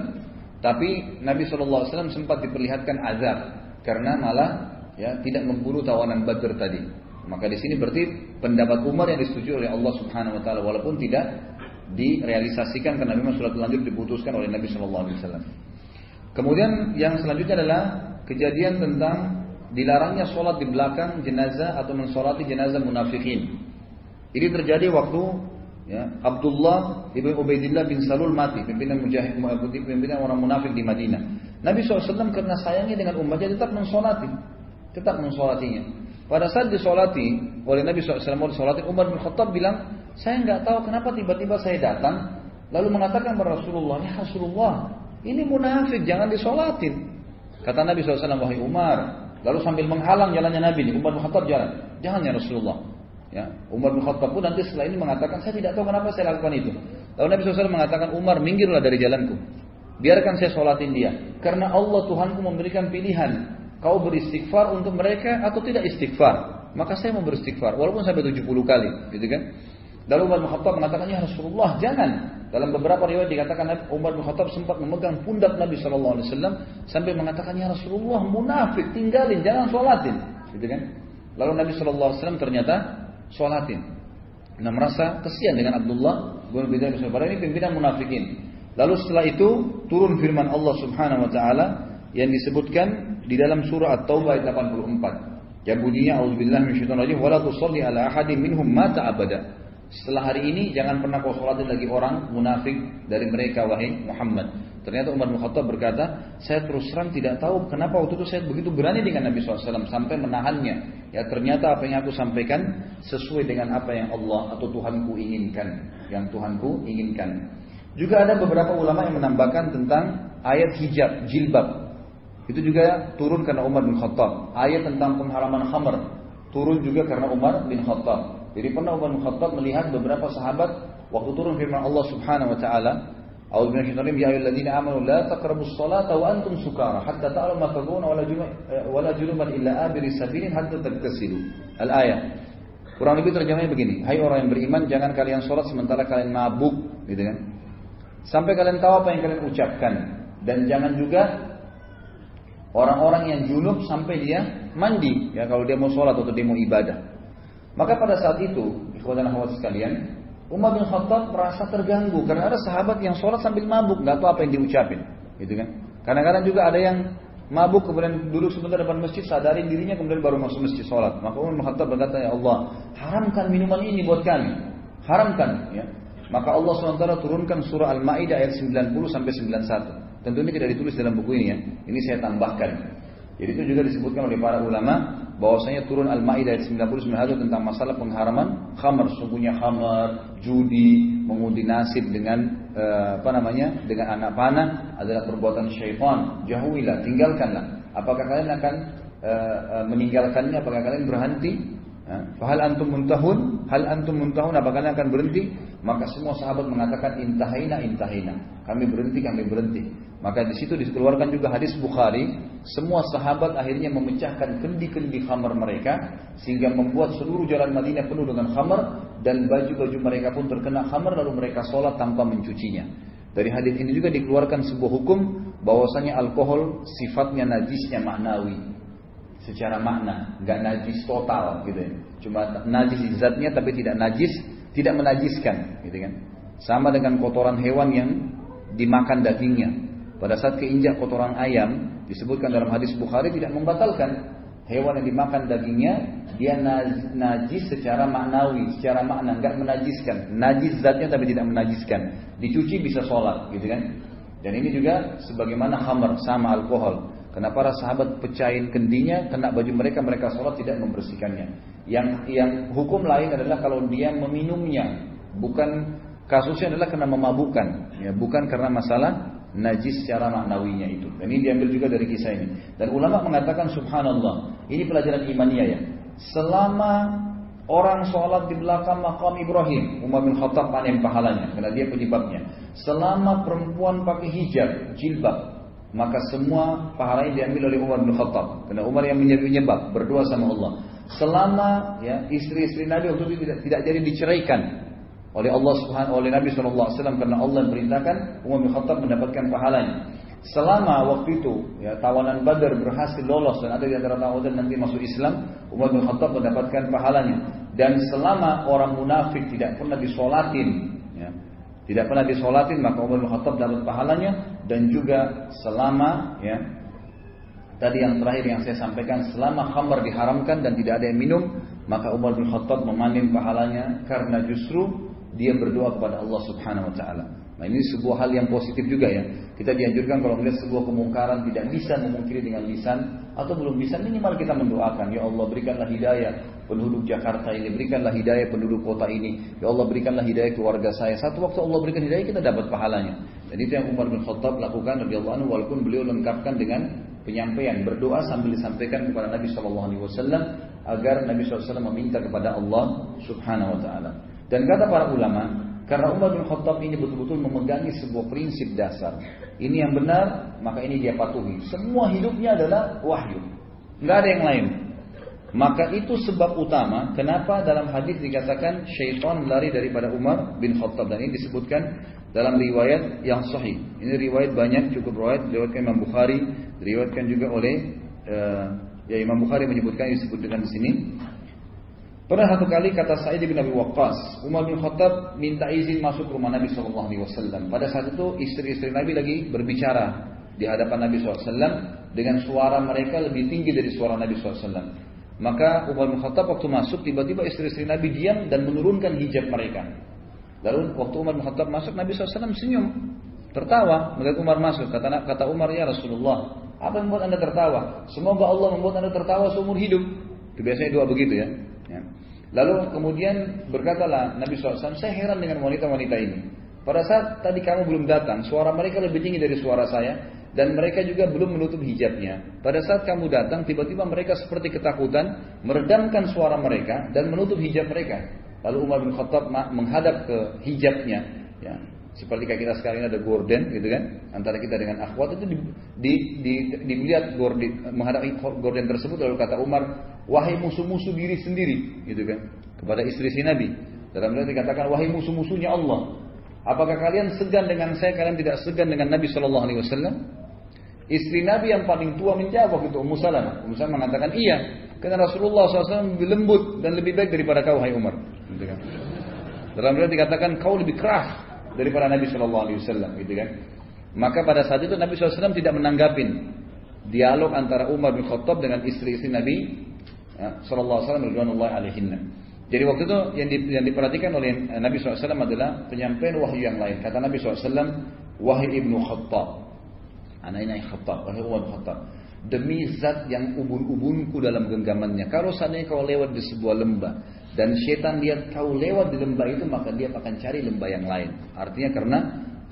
Tapi Nabi Shallallahu Alaihi Wasallam sempat diperlihatkan azab karena malah ya tidak membunuh tawanan Badr tadi. Maka di sini berarti pendapat Umar yang disetujui oleh Allah Subhanahu Wa Taala walaupun tidak direalisasikan karena memang sudah terlanjur diputuskan oleh Nabi Shallallahu Alaihi Wasallam. Kemudian yang selanjutnya adalah kejadian tentang dilarangnya sholat di belakang jenazah atau mensolati jenazah munafikin. Ini terjadi waktu ya, Abdullah ibn Ubaidillah bin Salul mati, pimpinan mujahid, pimpinan orang munafik di Madinah. Nabi SAW karena sayangnya dengan umatnya tetap mensolati, tetap mensolatinya. Pada saat disolati oleh Nabi SAW mau disolati, Umar bin Khattab bilang, saya nggak tahu kenapa tiba-tiba saya datang, lalu mengatakan kepada Rasulullah, ya Rasulullah, ini munafik, jangan disolatin. Kata Nabi SAW, wahai Umar, Lalu sambil menghalang jalannya Nabi ini, Umar bin Khattab jalan. Jangan ya Rasulullah. Ya, Umar bin Khattab pun nanti setelah ini mengatakan, saya tidak tahu kenapa saya lakukan itu. Lalu Nabi SAW mengatakan, Umar minggirlah dari jalanku. Biarkan saya sholatin dia. Karena Allah Tuhanku memberikan pilihan. Kau beristighfar untuk mereka atau tidak istighfar. Maka saya mau beristighfar. Walaupun sampai 70 kali. Gitu kan. Lalu Umar bin Khattab mengatakan, ya Rasulullah jangan. Dalam beberapa riwayat dikatakan Umar bin Khattab sempat memegang pundak Nabi Shallallahu Alaihi Wasallam sampai mengatakan, ya Rasulullah munafik, tinggalin, jangan sholatin. Gitu kan? Lalu Nabi Shallallahu Alaihi Wasallam ternyata sholatin. Nah merasa kesian dengan Abdullah bin Bidai ini pimpinan munafikin. Lalu setelah itu turun firman Allah Subhanahu Wa Taala yang disebutkan di dalam surah At-Taubah ayat 84. Yang bunyinya A'udzubillahi minasyaitonir rajim wala tusalli ala ahadin minhum mata abada setelah hari ini jangan pernah kau sholatin lagi orang munafik dari mereka wahai Muhammad. Ternyata Umar bin Khattab berkata, saya terus terang tidak tahu kenapa waktu itu saya begitu berani dengan Nabi SAW sampai menahannya. Ya ternyata apa yang aku sampaikan sesuai dengan apa yang Allah atau Tuhanku inginkan. Yang Tuhanku inginkan. Juga ada beberapa ulama yang menambahkan tentang ayat hijab, jilbab. Itu juga turun karena Umar bin Khattab. Ayat tentang pengharaman khamr turun juga karena Umar bin Khattab. Jadi pernah Umar Khattab melihat beberapa sahabat waktu turun firman Allah Subhanahu wa taala, "A'udzu billahi minasyaitonir rajim, ya ayyuhalladzina amanu la taqrabus salata wa antum sukara hatta ta'lamu ma taquluna wa la junuban illa abiri sabilin hatta tagtasilu." Al-ayat. Kurang lebih terjemahnya begini, "Hai orang yang beriman, jangan kalian sholat sementara kalian mabuk," gitu kan? Sampai kalian tahu apa yang kalian ucapkan dan jangan juga orang-orang yang junub sampai dia mandi ya kalau dia mau sholat atau dia mau ibadah. Maka pada saat itu, ikhwan dan sekalian, Umar bin Khattab merasa terganggu karena ada sahabat yang sholat sambil mabuk, nggak tahu apa yang diucapin, gitu kan? Kadang-kadang juga ada yang mabuk kemudian duduk sebentar depan masjid, sadarin dirinya kemudian baru masuk masjid sholat. Maka Umar bin Khattab berkata, ya Allah, haramkan minuman ini buat kami, haramkan, ya. Maka Allah SWT turunkan surah Al-Ma'idah ayat 90 sampai 91. Tentu ini tidak ditulis dalam buku ini ya. Ini saya tambahkan. Jadi itu juga disebutkan oleh para ulama bahwasanya turun Al-Maidah ayat 99 itu tentang masalah pengharaman khamar, sungguhnya khamar, judi, mengundi nasib dengan uh, apa namanya? dengan anak panah adalah perbuatan syaitan. Jauhilah, tinggalkanlah. Apakah kalian akan uh, uh, meninggalkannya? Apakah kalian berhenti? Hal antum muntahun, hal antum muntahun, apakah kalian akan berhenti? Maka semua sahabat mengatakan intahina, intahina. Kami berhenti, kami berhenti. Maka di situ dikeluarkan juga hadis Bukhari, semua sahabat akhirnya memecahkan kendi-kendi khamar mereka sehingga membuat seluruh jalan Madinah penuh dengan khamar dan baju-baju mereka pun terkena khamar lalu mereka sholat tanpa mencucinya. Dari hadis ini juga dikeluarkan sebuah hukum bahwasanya alkohol sifatnya najisnya maknawi secara makna, nggak najis total gitu ya. Cuma najis zatnya tapi tidak najis, tidak menajiskan gitu kan. Sama dengan kotoran hewan yang dimakan dagingnya. Pada saat keinjak kotoran ayam, disebutkan dalam hadis Bukhari tidak membatalkan hewan yang dimakan dagingnya, dia najis secara maknawi, secara makna, enggak menajiskan. Najis zatnya tapi tidak menajiskan. Dicuci bisa sholat, gitu kan? Dan ini juga sebagaimana khamar sama alkohol. Karena para sahabat pecahin kendinya, kena baju mereka, mereka sholat tidak membersihkannya. Yang yang hukum lain adalah kalau dia meminumnya, bukan kasusnya adalah karena memabukkan, ya, bukan karena masalah najis secara maknawinya itu. Dan ini diambil juga dari kisah ini. Dan ulama mengatakan subhanallah, ini pelajaran imaniyah ya. Selama orang sholat di belakang makam Ibrahim, Umar bin Khattab panen pahalanya, karena dia penyebabnya. Selama perempuan pakai hijab, jilbab, maka semua pahalanya diambil oleh Umar bin Khattab. Karena Umar yang menyebab berdoa sama Allah. Selama ya istri-istri Nabi waktu itu tidak, tidak jadi diceraikan oleh Allah Subhanahu oleh Nabi SAW karena Allah memerintahkan Umar bin Khattab mendapatkan pahalanya. Selama waktu itu ya tawanan Badar berhasil lolos dan ada di antara tawanan nanti masuk Islam Umar bin Khattab mendapatkan pahalanya. Dan selama orang munafik tidak pernah disolatin tidak pernah disolatin maka Umar bin Khattab dapat pahalanya dan juga selama ya tadi yang terakhir yang saya sampaikan selama khamar diharamkan dan tidak ada yang minum maka Umar bin Khattab memanen pahalanya karena justru dia berdoa kepada Allah Subhanahu wa taala. Nah, ini sebuah hal yang positif juga ya. Kita dianjurkan kalau melihat sebuah kemungkaran tidak bisa memungkiri dengan lisan atau belum bisa minimal kita mendoakan ya Allah berikanlah hidayah penduduk Jakarta ini, berikanlah hidayah penduduk kota ini. Ya Allah berikanlah hidayah keluarga saya. Satu waktu Allah berikan hidayah kita dapat pahalanya. Dan itu yang Umar bin Khattab lakukan radhiyallahu anhu walaupun beliau lengkapkan dengan penyampaian berdoa sambil disampaikan kepada Nabi Shallallahu alaihi wasallam agar Nabi SAW meminta kepada Allah Subhanahu wa taala. Dan kata para ulama, karena Umar bin Khattab ini betul-betul memegangi sebuah prinsip dasar. Ini yang benar, maka ini dia patuhi. Semua hidupnya adalah wahyu. Nggak ada yang lain. Maka itu sebab utama kenapa dalam hadis dikatakan syaitan lari daripada Umar bin Khattab dan ini disebutkan dalam riwayat yang sahih. Ini riwayat banyak cukup riwayat diriwayatkan Imam Bukhari, diriwayatkan juga oleh uh, ya Imam Bukhari menyebutkan disebutkan di sini. Pernah satu kali kata Sa'id bin Abi Waqqas, Umar bin Khattab minta izin masuk rumah Nabi Shallallahu Alaihi Wasallam. Pada saat itu istri-istri Nabi lagi berbicara di hadapan Nabi SAW dengan suara mereka lebih tinggi dari suara Nabi SAW. Maka Umar bin Khattab waktu masuk tiba-tiba istri-istri Nabi diam dan menurunkan hijab mereka. Lalu waktu Umar bin Khattab masuk Nabi SAW senyum, tertawa melihat Umar masuk. Kata kata Umar ya Rasulullah, apa yang membuat anda tertawa? Semoga Allah membuat anda tertawa seumur hidup. Itu biasanya doa begitu ya. Lalu kemudian berkatalah Nabi SAW, saya heran dengan wanita-wanita ini. Pada saat tadi kamu belum datang, suara mereka lebih tinggi dari suara saya dan mereka juga belum menutup hijabnya. Pada saat kamu datang, tiba-tiba mereka seperti ketakutan, meredamkan suara mereka dan menutup hijab mereka. Lalu Umar bin Khattab menghadap ke hijabnya, ya. Seperti kayak kita sekarang ini ada gorden gitu kan, antara kita dengan akhwat itu di, di, di, dilihat gorden, menghadapi gorden tersebut lalu kata Umar, wahai musuh-musuh diri sendiri, gitu kan, kepada istri si Nabi. Dalam hal dikatakan wahai musuh-musuhnya Allah, Apakah kalian segan dengan saya? Kalian tidak segan dengan Nabi Shallallahu Alaihi Wasallam? Istri Nabi yang paling tua menjawab itu Ummu Salamah. Ummu Salamah mengatakan iya. Karena Rasulullah SAW lebih lembut dan lebih baik daripada kau, hai Umar. Gitu kan. Dalam riwayat dikatakan kau lebih keras daripada Nabi Shallallahu Alaihi Wasallam, gitu kan. Maka pada saat itu Nabi SAW tidak menanggapin dialog antara Umar bin Khattab dengan istri-istri Nabi ya, Shallallahu Alaihi Wasallam. Jadi waktu itu yang, di, yang diperhatikan oleh Nabi SAW adalah penyampaian wahyu yang lain. Kata Nabi SAW, wahai ibnu Khattab, Anak ini Khattab, wahai Umar Khattab. Demi zat yang ubun-ubunku dalam genggamannya. Kalau seandainya kau lewat di sebuah lembah dan setan lihat kau lewat di lembah itu maka dia akan cari lembah yang lain. Artinya karena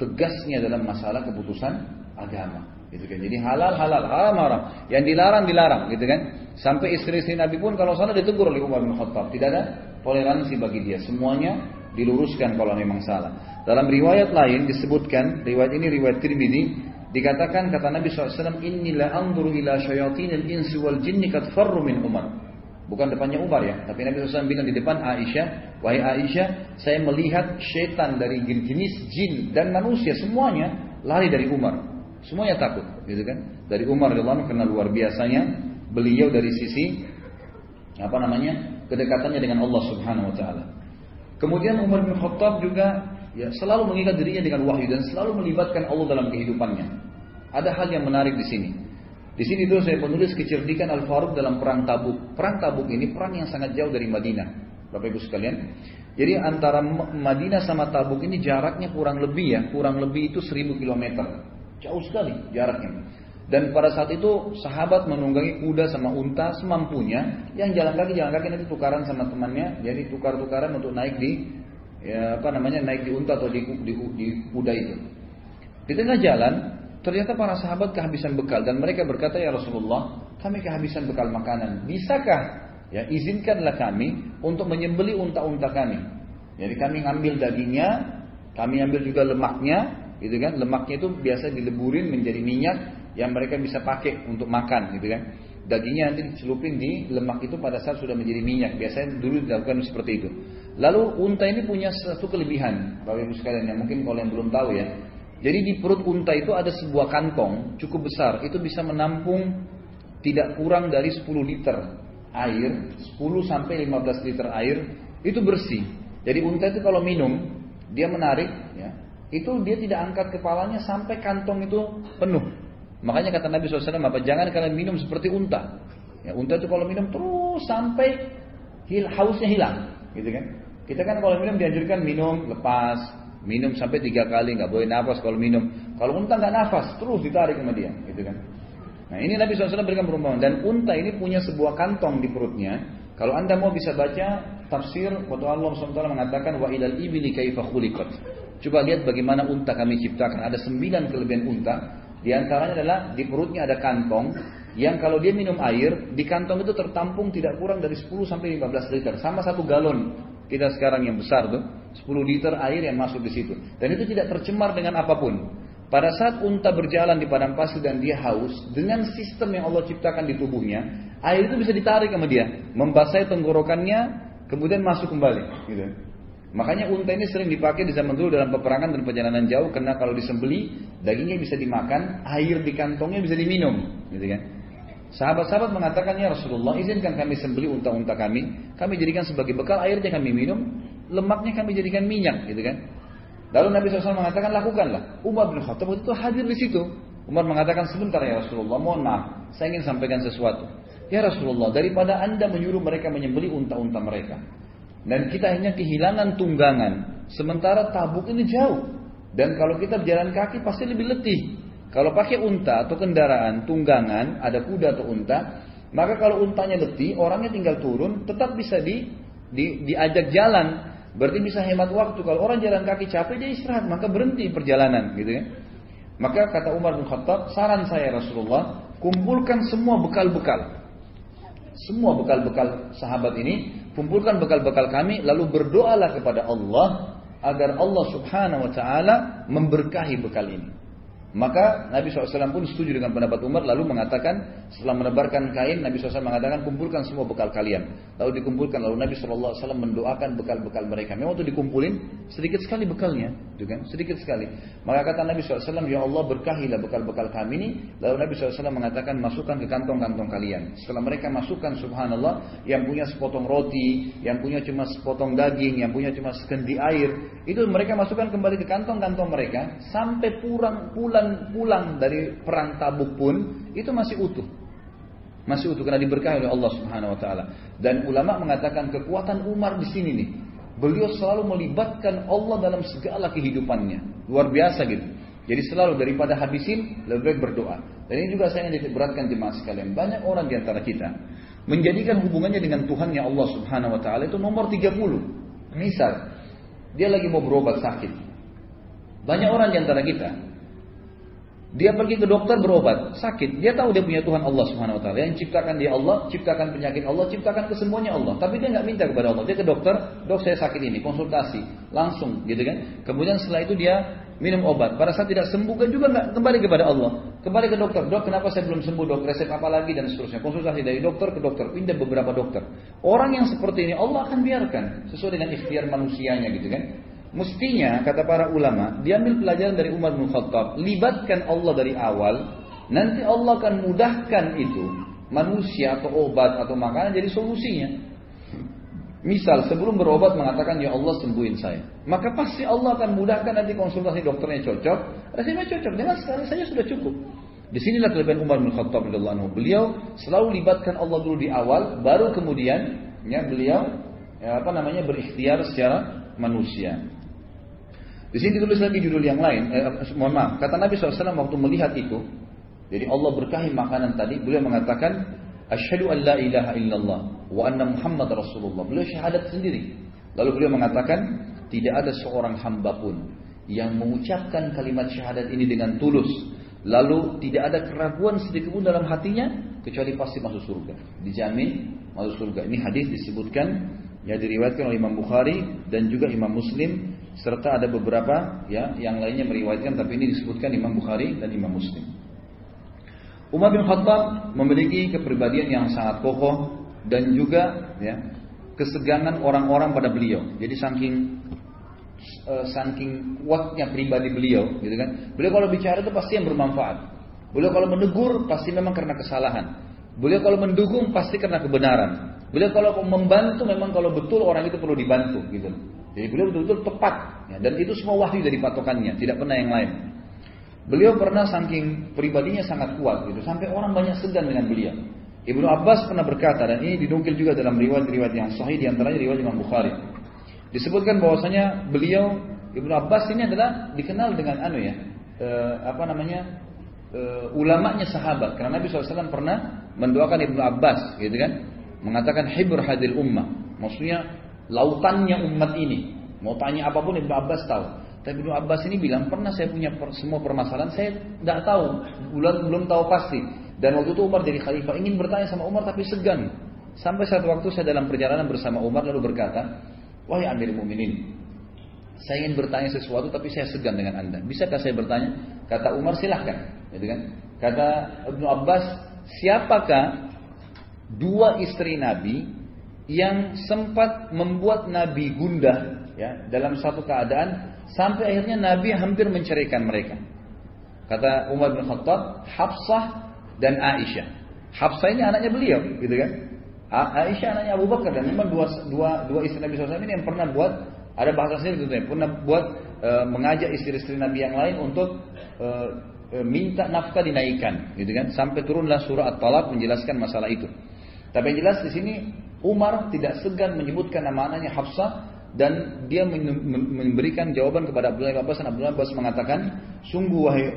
tegasnya dalam masalah keputusan agama. Gitu kan. Jadi halal halal, haram haram. Yang dilarang dilarang, gitu kan. Sampai istri-istri Nabi pun kalau sana ditegur oleh Umar bin Khattab, tidak ada toleransi bagi dia. Semuanya diluruskan kalau memang salah. Dalam riwayat lain disebutkan, riwayat ini riwayat Tirmidzi, Dikatakan kata Nabi SAW, Inilah anzuru ila syayatin al-insi wal jinni kat min Umar. Bukan depannya Umar ya, tapi Nabi SAW bilang di depan Aisyah, wahai Aisyah, saya melihat syaitan dari jenis jin dan manusia semuanya lari dari Umar. Semuanya takut, gitu kan? Dari Umar radhiyallahu karena luar biasanya beliau dari sisi apa namanya kedekatannya dengan Allah Subhanahu Wa Taala. Kemudian Umar bin Khattab juga ya selalu mengingat dirinya dengan wahyu dan selalu melibatkan Allah dalam kehidupannya. Ada hal yang menarik di sini. Di sini tuh saya menulis kecerdikan Al Faruq dalam perang Tabuk. Perang Tabuk ini perang yang sangat jauh dari Madinah, Bapak Ibu sekalian. Jadi antara Madinah sama Tabuk ini jaraknya kurang lebih ya, kurang lebih itu 1000 km. Jauh sekali jaraknya. Dan pada saat itu sahabat menunggangi kuda sama unta semampunya. Yang jalan kaki jalan kaki nanti tukaran sama temannya. Jadi tukar-tukaran untuk naik di ya apa namanya naik di unta atau di, di, di kuda itu. Di tengah jalan ternyata para sahabat kehabisan bekal dan mereka berkata ya Rasulullah kami kehabisan bekal makanan. Bisakah ya izinkanlah kami untuk menyembeli unta-unta kami. Jadi kami ngambil dagingnya, kami ambil juga lemaknya, gitu kan? Lemaknya itu biasa dileburin menjadi minyak yang mereka bisa pakai untuk makan gitu kan. Dagingnya nanti dicelupin di lemak itu pada saat sudah menjadi minyak. Biasanya dulu dilakukan seperti itu. Lalu unta ini punya satu kelebihan, Bapak Ibu sekalian yang mungkin kalau yang belum tahu ya. Jadi di perut unta itu ada sebuah kantong cukup besar, itu bisa menampung tidak kurang dari 10 liter air, 10 sampai 15 liter air itu bersih. Jadi unta itu kalau minum, dia menarik ya, itu dia tidak angkat kepalanya sampai kantong itu penuh. Makanya kata Nabi SAW, apa jangan kalian minum seperti unta. Ya, unta itu kalau minum terus sampai hil, hausnya hilang, gitu kan? Kita kan kalau minum dianjurkan minum lepas, minum sampai tiga kali, nggak boleh nafas kalau minum. Kalau unta nggak nafas, terus ditarik sama dia, gitu kan? Nah ini Nabi SAW berikan perumpamaan dan unta ini punya sebuah kantong di perutnya. Kalau anda mau bisa baca tafsir waktu Allah SWT mengatakan wa ilal ibili kaifa khuliqat. Coba lihat bagaimana unta kami ciptakan. Ada sembilan kelebihan unta. Di antaranya adalah di perutnya ada kantong yang kalau dia minum air di kantong itu tertampung tidak kurang dari 10 sampai 15 liter sama satu galon kita sekarang yang besar tuh 10 liter air yang masuk di situ. Dan itu tidak tercemar dengan apa pun. Pada saat unta berjalan di padang pasir dan dia haus dengan sistem yang Allah ciptakan di tubuhnya air itu bisa ditarik sama dia. Membasahi tenggorokannya kemudian masuk kembali gitu. Makanya unta ini sering dipakai di zaman dulu dalam peperangan dan perjalanan jauh. Karena kalau disembeli dagingnya bisa dimakan, air di kantongnya bisa diminum, gitu kan? Sahabat-sahabat mengatakan ya Rasulullah izinkan kami sembeli unta-unta kami, kami jadikan sebagai bekal airnya kami minum, lemaknya kami jadikan minyak, gitu kan? Lalu Nabi SAW mengatakan lakukanlah. Umar bin Khattab itu hadir di situ. Umar mengatakan sebentar ya Rasulullah, mohon maaf, saya ingin sampaikan sesuatu. Ya Rasulullah, daripada anda menyuruh mereka menyembeli unta-unta mereka, dan kita hanya kehilangan tunggangan. Sementara tabuk ini jauh. Dan kalau kita berjalan kaki pasti lebih letih. Kalau pakai unta atau kendaraan, tunggangan, ada kuda atau unta, maka kalau untanya letih, orangnya tinggal turun, tetap bisa di, di diajak jalan. Berarti bisa hemat waktu. Kalau orang jalan kaki capek, dia istirahat, maka berhenti perjalanan, gitu kan? Maka kata Umar bin Khattab, saran saya Rasulullah, kumpulkan semua bekal-bekal. Semua bekal-bekal sahabat ini kumpulkan bekal-bekal kami lalu berdoalah kepada Allah agar Allah Subhanahu wa taala memberkahi bekal ini. Maka Nabi SAW pun setuju dengan pendapat Umar lalu mengatakan setelah menebarkan kain Nabi SAW mengatakan kumpulkan semua bekal kalian. Lalu dikumpulkan lalu Nabi SAW mendoakan bekal-bekal mereka. Memang waktu dikumpulin sedikit sekali bekalnya, gitu kan? Sedikit sekali. Maka kata Nabi SAW ya Allah berkahilah bekal-bekal kami ini. Lalu Nabi SAW mengatakan masukkan ke kantong-kantong kalian. Setelah mereka masukkan Subhanallah yang punya sepotong roti, yang punya cuma sepotong daging, yang punya cuma sekendi air, itu mereka masukkan kembali ke kantong-kantong mereka sampai pulang pulang pulang dari perang Tabuk pun itu masih utuh. Masih utuh karena diberkahi oleh Allah Subhanahu wa taala. Dan ulama mengatakan kekuatan Umar di sini nih. Beliau selalu melibatkan Allah dalam segala kehidupannya. Luar biasa gitu. Jadi selalu daripada habisin lebih baik berdoa. Dan ini juga saya ingin beratkan jemaah sekalian. Banyak orang di antara kita menjadikan hubungannya dengan Tuhan yang Allah Subhanahu wa taala itu nomor 30. Misal dia lagi mau berobat sakit. Banyak orang di antara kita dia pergi ke dokter berobat, sakit. Dia tahu dia punya Tuhan Allah Subhanahu wa taala. Yang ciptakan dia Allah, ciptakan penyakit Allah, ciptakan kesemuanya Allah. Tapi dia nggak minta kepada Allah. Dia ke dokter, "Dok, saya sakit ini." Konsultasi, langsung gitu kan. Kemudian setelah itu dia minum obat. Pada saat tidak sembuh kan juga nggak kembali kepada Allah. Kembali ke dokter, "Dok, kenapa saya belum sembuh, Dok? Resep apa lagi?" dan seterusnya. Konsultasi dari dokter ke dokter, pindah beberapa dokter. Orang yang seperti ini Allah akan biarkan sesuai dengan ikhtiar manusianya gitu kan. Mestinya kata para ulama diambil pelajaran dari Umar bin Khattab, libatkan Allah dari awal, nanti Allah akan mudahkan itu manusia atau obat atau makanan jadi solusinya. Misal sebelum berobat mengatakan ya Allah sembuhin saya, maka pasti Allah akan mudahkan nanti konsultasi dokternya cocok, rasanya cocok dengan sekarang saya sudah cukup. Di sinilah kelebihan Umar bin Khattab Beliau selalu libatkan Allah dulu di awal, baru kemudian ya beliau ya, apa namanya berikhtiar secara manusia. Di sini ditulis lagi judul yang lain. Eh, mohon maaf. Kata Nabi SAW waktu melihat itu, jadi Allah berkahi makanan tadi, beliau mengatakan, Asyhadu an la ilaha illallah wa anna Muhammad Rasulullah. Beliau syahadat sendiri. Lalu beliau mengatakan, tidak ada seorang hamba pun yang mengucapkan kalimat syahadat ini dengan tulus, lalu tidak ada keraguan sedikit pun dalam hatinya, kecuali pasti masuk surga. Dijamin masuk surga. Ini hadis disebutkan ya diriwayatkan oleh Imam Bukhari dan juga Imam Muslim serta ada beberapa ya yang lainnya meriwayatkan tapi ini disebutkan Imam Bukhari dan Imam Muslim. Umar bin Khattab memiliki kepribadian yang sangat kokoh dan juga ya kesegangan orang-orang pada beliau. Jadi saking uh, saking kuatnya pribadi beliau, gitu kan. Beliau kalau bicara itu pasti yang bermanfaat. Beliau kalau menegur pasti memang karena kesalahan. Beliau kalau mendukung pasti karena kebenaran. Beliau kalau membantu memang kalau betul orang itu perlu dibantu, gitu. Jadi beliau betul-betul tepat, ya, dan itu semua wahyu dari patokannya, tidak pernah yang lain. Beliau pernah saking pribadinya sangat kuat gitu sampai orang banyak segan dengan beliau. Ibnu Abbas pernah berkata dan ini dinukil juga dalam riwayat-riwayat yang sahih di antaranya riwayat Imam Bukhari. Disebutkan bahwasanya beliau Ibnu Abbas ini adalah dikenal dengan anu ya e, apa namanya e, ulamanya sahabat karena Nabi SAW pernah mendoakan Ibnu Abbas gitu kan mengatakan hibur hadil ummah maksudnya lautannya umat ini mau tanya apa pun Ibnu Abbas tahu tapi Ibnu Abbas ini bilang pernah saya punya per, semua permasalahan saya tidak tahu, belum belum tahu pasti. Dan waktu itu Umar jadi khalifah ingin bertanya sama Umar tapi segan. Sampai satu waktu saya dalam perjalanan bersama Umar lalu berkata, wahai Amir Muminin, saya ingin bertanya sesuatu tapi saya segan dengan anda. Bisakah saya bertanya? Kata Umar silahkan. Gitu kan? Kata Ibnu Abbas, siapakah dua istri Nabi yang sempat membuat Nabi gundah ya dalam satu keadaan Sampai akhirnya Nabi hampir menceraikan mereka. Kata Umar bin Khattab, Hafsah dan Aisyah. Hafsah ini anaknya beliau, gitu kan? Aisyah anaknya Abu Bakar dan memang dua, dua, dua istri Nabi SAW ini yang pernah buat ada bahasa sendiri gitu ya, pernah buat e, mengajak istri-istri Nabi yang lain untuk e, e, minta nafkah dinaikkan, gitu kan? Sampai turunlah surah At-Talaq menjelaskan masalah itu. Tapi yang jelas di sini Umar tidak segan menyebutkan nama anaknya Hafsah dan dia memberikan jawaban kepada Abdullah bin Abbas dan Abdullah bin Abbas mengatakan, sungguh wahai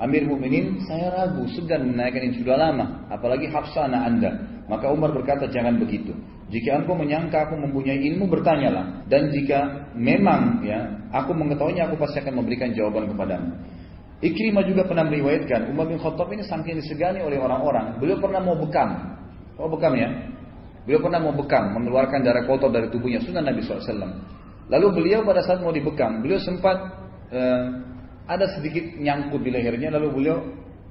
Amir Mukminin, saya ragu segan menaikkan ini sudah lama, apalagi Hafsah anak anda. Maka Umar berkata, jangan begitu. Jika engkau menyangka aku mempunyai ilmu, bertanyalah. Dan jika memang ya aku mengetahuinya, aku pasti akan memberikan jawaban kepadamu. Ikrimah juga pernah meriwayatkan, Umar bin Khattab ini saking disegani oleh orang-orang, beliau pernah mau bekam. Oh bekam ya? Beliau pernah mau bekam, mengeluarkan darah kotor dari tubuhnya, sunnah Nabi SAW. Lalu beliau pada saat mau dibekam, beliau sempat eh, ada sedikit nyangkut di lehernya, lalu beliau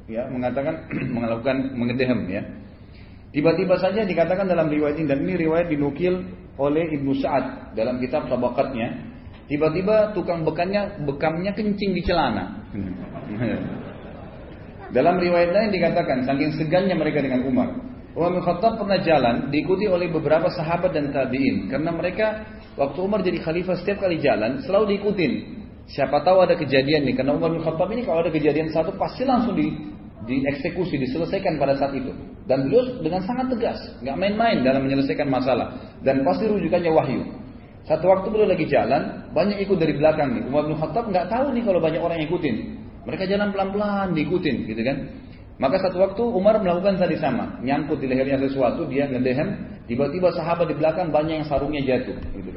ya mengatakan melakukan mengedehem ya. Tiba-tiba saja dikatakan dalam riwayat ini dan ini riwayat dinukil oleh Ibnu Sa'ad dalam kitab Tabaqatnya. Tiba-tiba tukang bekannya bekamnya kencing di celana. dalam riwayat lain dikatakan saking segannya mereka dengan Umar. Umar bin Khattab pernah jalan diikuti oleh beberapa sahabat dan tabiin. Karena mereka waktu Umar jadi khalifah setiap kali jalan selalu diikutin. Siapa tahu ada kejadian nih karena Umar bin Khattab ini kalau ada kejadian satu pasti langsung di dieksekusi diselesaikan pada saat itu. Dan beliau dengan sangat tegas nggak main-main dalam menyelesaikan masalah. Dan pasti rujukannya wahyu. Satu waktu beliau lagi jalan banyak ikut dari belakang nih. Umar bin Khattab nggak tahu nih kalau banyak orang ikutin. Mereka jalan pelan-pelan diikutin gitu kan maka satu waktu Umar melakukan tadi sama, nyangkut di lehernya sesuatu, dia ngedehem, tiba-tiba sahabat di belakang banyak yang sarungnya jatuh. Gitu.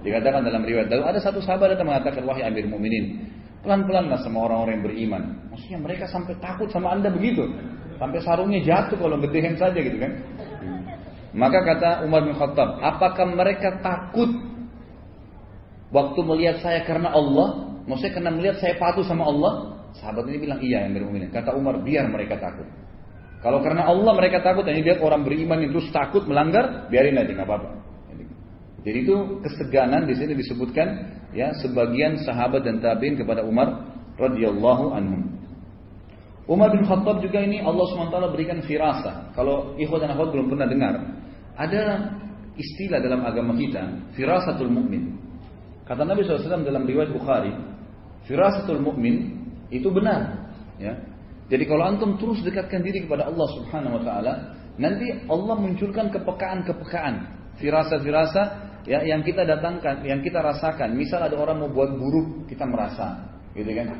Dikatakan dalam riwayat, lalu ada satu sahabat datang mengatakan, wahai Amir Muminin, pelan-pelanlah sama orang-orang yang beriman. Maksudnya mereka sampai takut sama anda begitu, sampai sarungnya jatuh kalau ngedehem saja gitu kan. Maka kata Umar bin Khattab, apakah mereka takut waktu melihat saya karena Allah? Maksudnya karena melihat saya patuh sama Allah? Sahabat ini bilang iya yang bermukmin. Kata Umar biar mereka takut. Kalau karena Allah mereka takut, ini lihat orang beriman yang terus takut melanggar, biarin aja nggak apa-apa. Jadi itu keseganan di sini disebutkan ya sebagian sahabat dan tabiin kepada Umar radhiyallahu anhum. Umar bin Khattab juga ini Allah SWT berikan firasa. Kalau ikhwan dan akhwat belum pernah dengar, ada istilah dalam agama kita, firasatul mukmin. Kata Nabi SAW dalam riwayat Bukhari, firasatul mukmin itu benar. Ya. Jadi kalau antum terus dekatkan diri kepada Allah Subhanahu wa taala, nanti Allah munculkan kepekaan-kepekaan, firasa-firasa ya yang kita datangkan, yang kita rasakan. Misal ada orang mau buat buruk, kita merasa, gitu kan?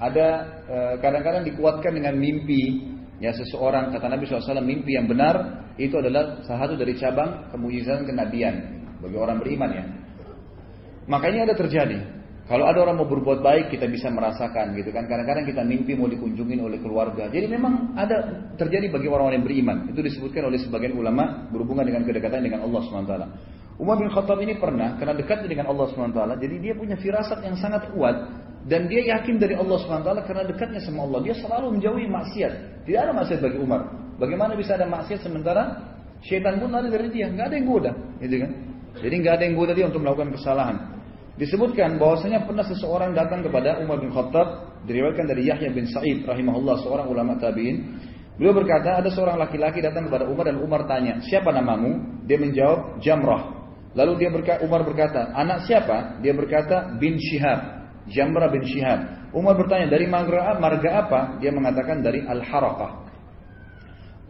Ada eh, kadang-kadang dikuatkan dengan mimpi ya seseorang kata Nabi SAW mimpi yang benar itu adalah salah satu dari cabang kemujizatan kenabian bagi orang beriman ya. Makanya ada terjadi. Kalau ada orang mau berbuat baik kita bisa merasakan gitu kan. Kadang-kadang kita mimpi mau dikunjungin oleh keluarga. Jadi memang ada terjadi bagi orang-orang yang beriman. Itu disebutkan oleh sebagian ulama berhubungan dengan kedekatan dengan Allah SWT. Umar bin Khattab ini pernah karena dekat dengan Allah SWT. Jadi dia punya firasat yang sangat kuat. Dan dia yakin dari Allah SWT karena dekatnya sama Allah. Dia selalu menjauhi maksiat. Tidak ada maksiat bagi Umar. Bagaimana bisa ada maksiat sementara syaitan pun ada dari dia. Nggak ada yang goda. Gitu kan? Jadi nggak ada yang goda dia untuk melakukan kesalahan. Disebutkan bahwasanya pernah seseorang datang kepada Umar bin Khattab, diriwayatkan dari Yahya bin Sa'id rahimahullah seorang ulama tabi'in. Beliau berkata, ada seorang laki-laki datang kepada Umar dan Umar tanya, "Siapa namamu?" Dia menjawab, "Jamrah." Lalu dia berkata, Umar berkata, "Anak siapa?" Dia berkata, "Bin Shihab." Jamrah bin Shihab. Umar bertanya, "Dari marga, marga apa?" Dia mengatakan dari Al-Harakah.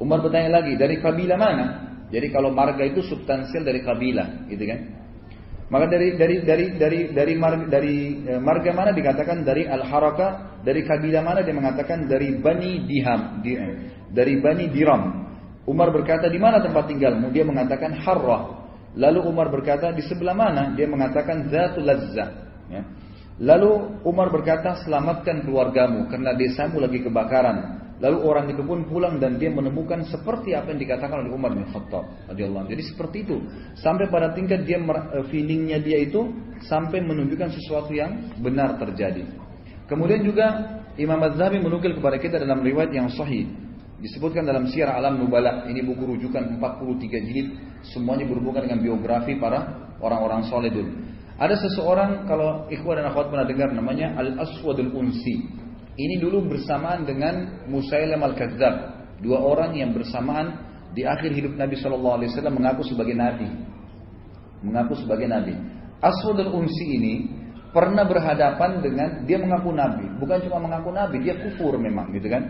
Umar bertanya lagi, "Dari kabilah mana?" Jadi kalau marga itu substansial dari kabilah, gitu kan? Maka dari dari dari dari dari marga, dari e, marga mana dikatakan dari al haraka dari kabilah mana dia mengatakan dari Bani Diham, di, e, dari Bani Diram. Umar berkata di mana tempat tinggalmu? Dia mengatakan Harrah. Lalu Umar berkata di sebelah mana? Dia mengatakan Zatul Lazzah. Ya. Lalu Umar berkata selamatkan keluargamu karena desamu lagi kebakaran. Lalu orang itu pun pulang dan dia menemukan seperti apa yang dikatakan oleh Umar bin Khattab radhiyallahu Jadi seperti itu. Sampai pada tingkat dia eh, feelingnya dia itu sampai menunjukkan sesuatu yang benar terjadi. Kemudian juga Imam Az-Zahabi menukil kepada kita dalam riwayat yang sahih. Disebutkan dalam Syiar Alam Nubala, ini buku rujukan 43 jilid, semuanya berhubungan dengan biografi para orang-orang soleh dulu. Ada seseorang kalau ikhwan dan akhwat pernah dengar namanya Al-Aswadul Unsi. Ini dulu bersamaan dengan Musailam al-Kadzab. Dua orang yang bersamaan di akhir hidup Nabi Shallallahu Alaihi Wasallam mengaku sebagai nabi. Mengaku sebagai nabi. Aswad al-Unsi ini pernah berhadapan dengan dia mengaku nabi. Bukan cuma mengaku nabi, dia kufur memang gitu kan.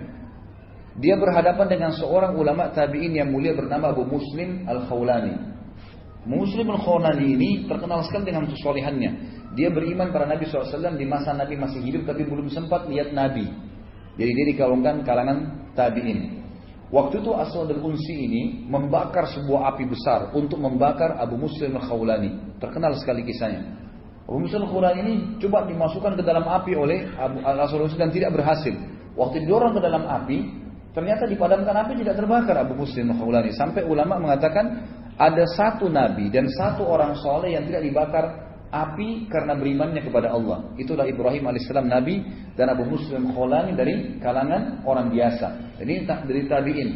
Dia berhadapan dengan seorang ulama tabi'in yang mulia bernama Abu Muslim Al-Khawlani. Muslim Al-Khawlani ini terkenal sekali dengan kesolehannya. Dia beriman pada Nabi SAW di masa Nabi masih hidup tapi belum sempat lihat Nabi. Jadi dia dikaungkan kalangan tabi'in. Waktu itu Aswad al-Unsi ini membakar sebuah api besar untuk membakar Abu Muslim al-Khawlani. Terkenal sekali kisahnya. Abu Muslim al-Khawlani ini coba dimasukkan ke dalam api oleh Abu al-Aswad al-Unsi dan tidak berhasil. Waktu didorong ke dalam api, ternyata dipadamkan api tidak terbakar Abu Muslim al-Khawlani. Sampai ulama mengatakan ada satu nabi dan satu orang soleh yang tidak dibakar api karena berimannya kepada Allah. Itulah Ibrahim alaihissalam nabi dan Abu Muslim Khulani dari kalangan orang biasa. Ini dari tabiin.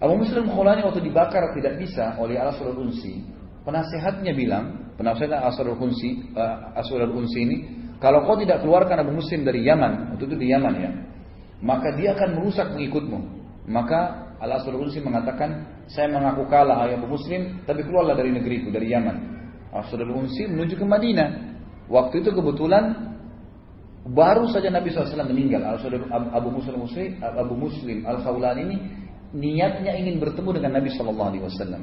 Abu Muslim Khulani waktu dibakar tidak bisa oleh al Unsi. Penasehatnya bilang, penasehat Asrul Unsi, uh, Asrul Unsi ini, kalau kau tidak keluarkan Abu Muslim dari Yaman, waktu itu di Yaman ya, maka dia akan merusak pengikutmu. Maka Al Asrul Unsi mengatakan, saya mengaku kalah ayah Abu Muslim, tapi keluarlah dari negeriku, dari Yaman. Rasulul Unsi menuju ke Madinah. Waktu itu kebetulan baru saja Nabi SAW meninggal. Abu Muslim, Abu Muslim Al Khawlan ini niatnya ingin bertemu dengan Nabi SAW.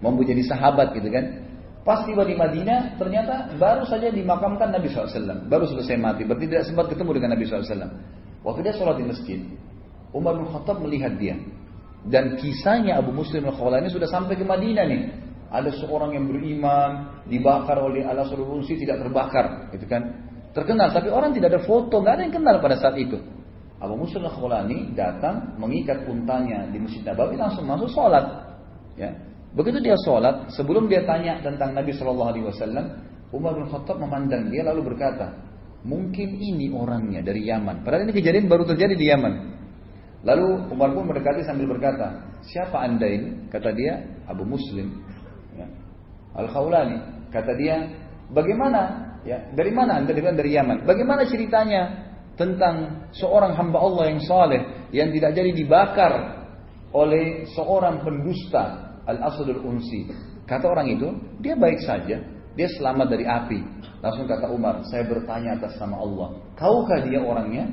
Mau menjadi sahabat gitu kan. Pas tiba di Madinah, ternyata baru saja dimakamkan Nabi SAW. Baru selesai mati, berarti tidak sempat ketemu dengan Nabi SAW. Waktu dia sholat di masjid, Umar bin Khattab melihat dia. Dan kisahnya Abu Muslim al-Khawlani sudah sampai ke Madinah nih ada seorang yang beriman dibakar oleh Allah Unsi tidak terbakar, gitu kan? Terkenal, tapi orang tidak ada foto, nggak ada yang kenal pada saat itu. Abu Musa al datang mengikat untanya di Masjid Nabawi langsung masuk sholat. Ya. Begitu dia sholat, sebelum dia tanya tentang Nabi Shallallahu Alaihi Wasallam, Umar bin Khattab memandang dia lalu berkata, mungkin ini orangnya dari Yaman. Padahal ini kejadian baru terjadi di Yaman. Lalu Umar pun mendekati sambil berkata, siapa anda ini? Kata dia, Abu Muslim. Al-Khawlani. Kata dia, bagaimana? Ya, dari mana Anda bilang dari Yaman? Bagaimana ceritanya tentang seorang hamba Allah yang saleh yang tidak jadi dibakar oleh seorang pendusta Al-Asadul Unsi? Kata orang itu, dia baik saja, dia selamat dari api. Langsung kata Umar, saya bertanya atas nama Allah. Tahukah dia orangnya?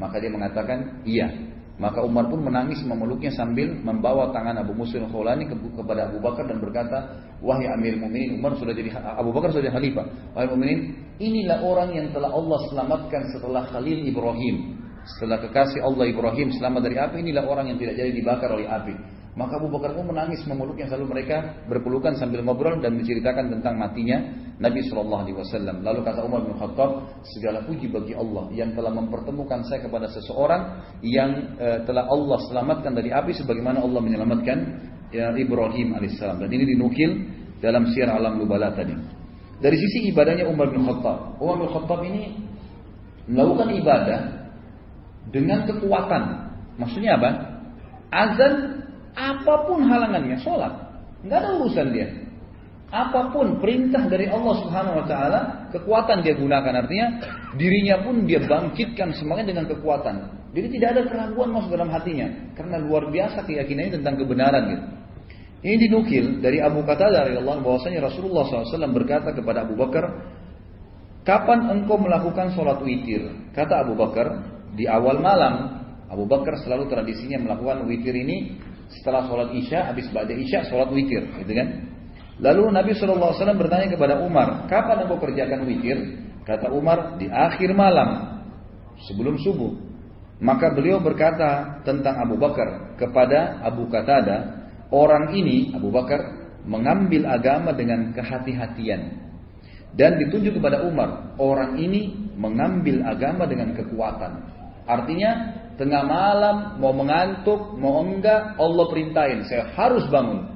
Maka dia mengatakan, iya. Maka Umar pun menangis memeluknya sambil membawa tangan Abu Muslim Khawlani ke, kepada Abu Bakar dan berkata, Wahai Amir Mu'minin, Umar sudah jadi Abu Bakar sudah jadi khalifah. Wahai Mu'minin, inilah orang yang telah Allah selamatkan setelah Khalil Ibrahim. Setelah kekasih Allah Ibrahim selamat dari api, inilah orang yang tidak jadi dibakar oleh api. Maka Abu Bakar pun menangis memeluk yang selalu mereka berpelukan sambil ngobrol dan menceritakan tentang matinya Nabi Shallallahu Alaihi Wasallam. Lalu kata Umar bin Khattab, segala puji bagi Allah yang telah mempertemukan saya kepada seseorang yang e, telah Allah selamatkan dari api sebagaimana Allah menyelamatkan ya, Ibrahim alaihissalam. Dan ini dinukil dalam siar alam lubala tadi. Dari sisi ibadahnya Umar bin Khattab, Umar bin Khattab ini melakukan ibadah dengan kekuatan. Maksudnya apa? Azan Apa pun halangannya, sholat. Nggak ada urusan dia. Apa pun perintah dari Allah Subhanahu Wa Taala, kekuatan dia gunakan. Artinya dirinya pun dia bangkitkan semangat dengan kekuatan. Jadi tidak ada keraguan masuk dalam hatinya. Karena luar biasa keyakinannya tentang kebenaran gitu. Ini dinukil dari Abu Qatadah Allah bahwasanya Rasulullah SAW berkata kepada Abu Bakar, Kapan engkau melakukan sholat witir? Kata Abu Bakar, di awal malam. Abu Bakar selalu tradisinya melakukan witir ini setelah sholat isya, habis baca isya, sholat witir, gitu kan? Lalu Nabi SAW bertanya kepada Umar, kapan engkau kerjakan witir? Kata Umar, di akhir malam, sebelum subuh. Maka beliau berkata tentang Abu Bakar kepada Abu Qatada, orang ini Abu Bakar mengambil agama dengan kehati-hatian. Dan ditunjuk kepada Umar, orang ini mengambil agama dengan kekuatan. Artinya tengah malam, mau mengantuk, mau enggak, Allah perintahin, saya harus bangun.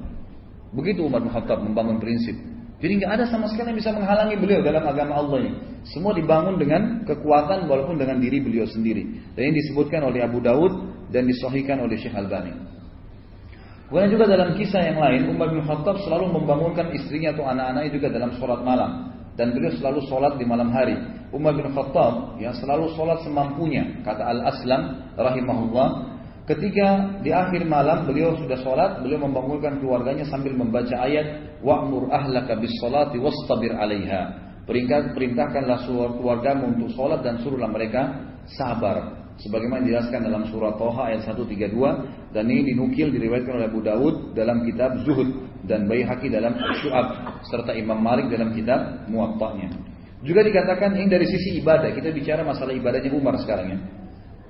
Begitu Umar bin Khattab membangun prinsip. Jadi nggak ada sama sekali yang bisa menghalangi beliau dalam agama Allah ini. Semua dibangun dengan kekuatan walaupun dengan diri beliau sendiri. Dan ini disebutkan oleh Abu Daud dan disahihkan oleh Syekh Albani. Kemudian juga dalam kisah yang lain, Umar bin Khattab selalu membangunkan istrinya atau anak-anaknya juga dalam sholat malam dan beliau selalu sholat di malam hari. Umar bin Khattab yang selalu sholat semampunya, kata Al Aslam rahimahullah. Ketika di akhir malam beliau sudah sholat, beliau membangunkan keluarganya sambil membaca ayat wa'mur ahlaka bis salati wastabir 'alaiha. Perintah, perintahkanlah keluargamu untuk sholat dan suruhlah mereka sabar. Sebagaimana dijelaskan dalam surah Toha ayat 132 dan ini dinukil diriwayatkan oleh Abu Dawud dalam kitab Zuhud dan Baihaqi dalam Syu'ab serta Imam Malik dalam kitab Muwatta'nya. Juga dikatakan ini dari sisi ibadah, kita bicara masalah ibadahnya Umar sekarang ya.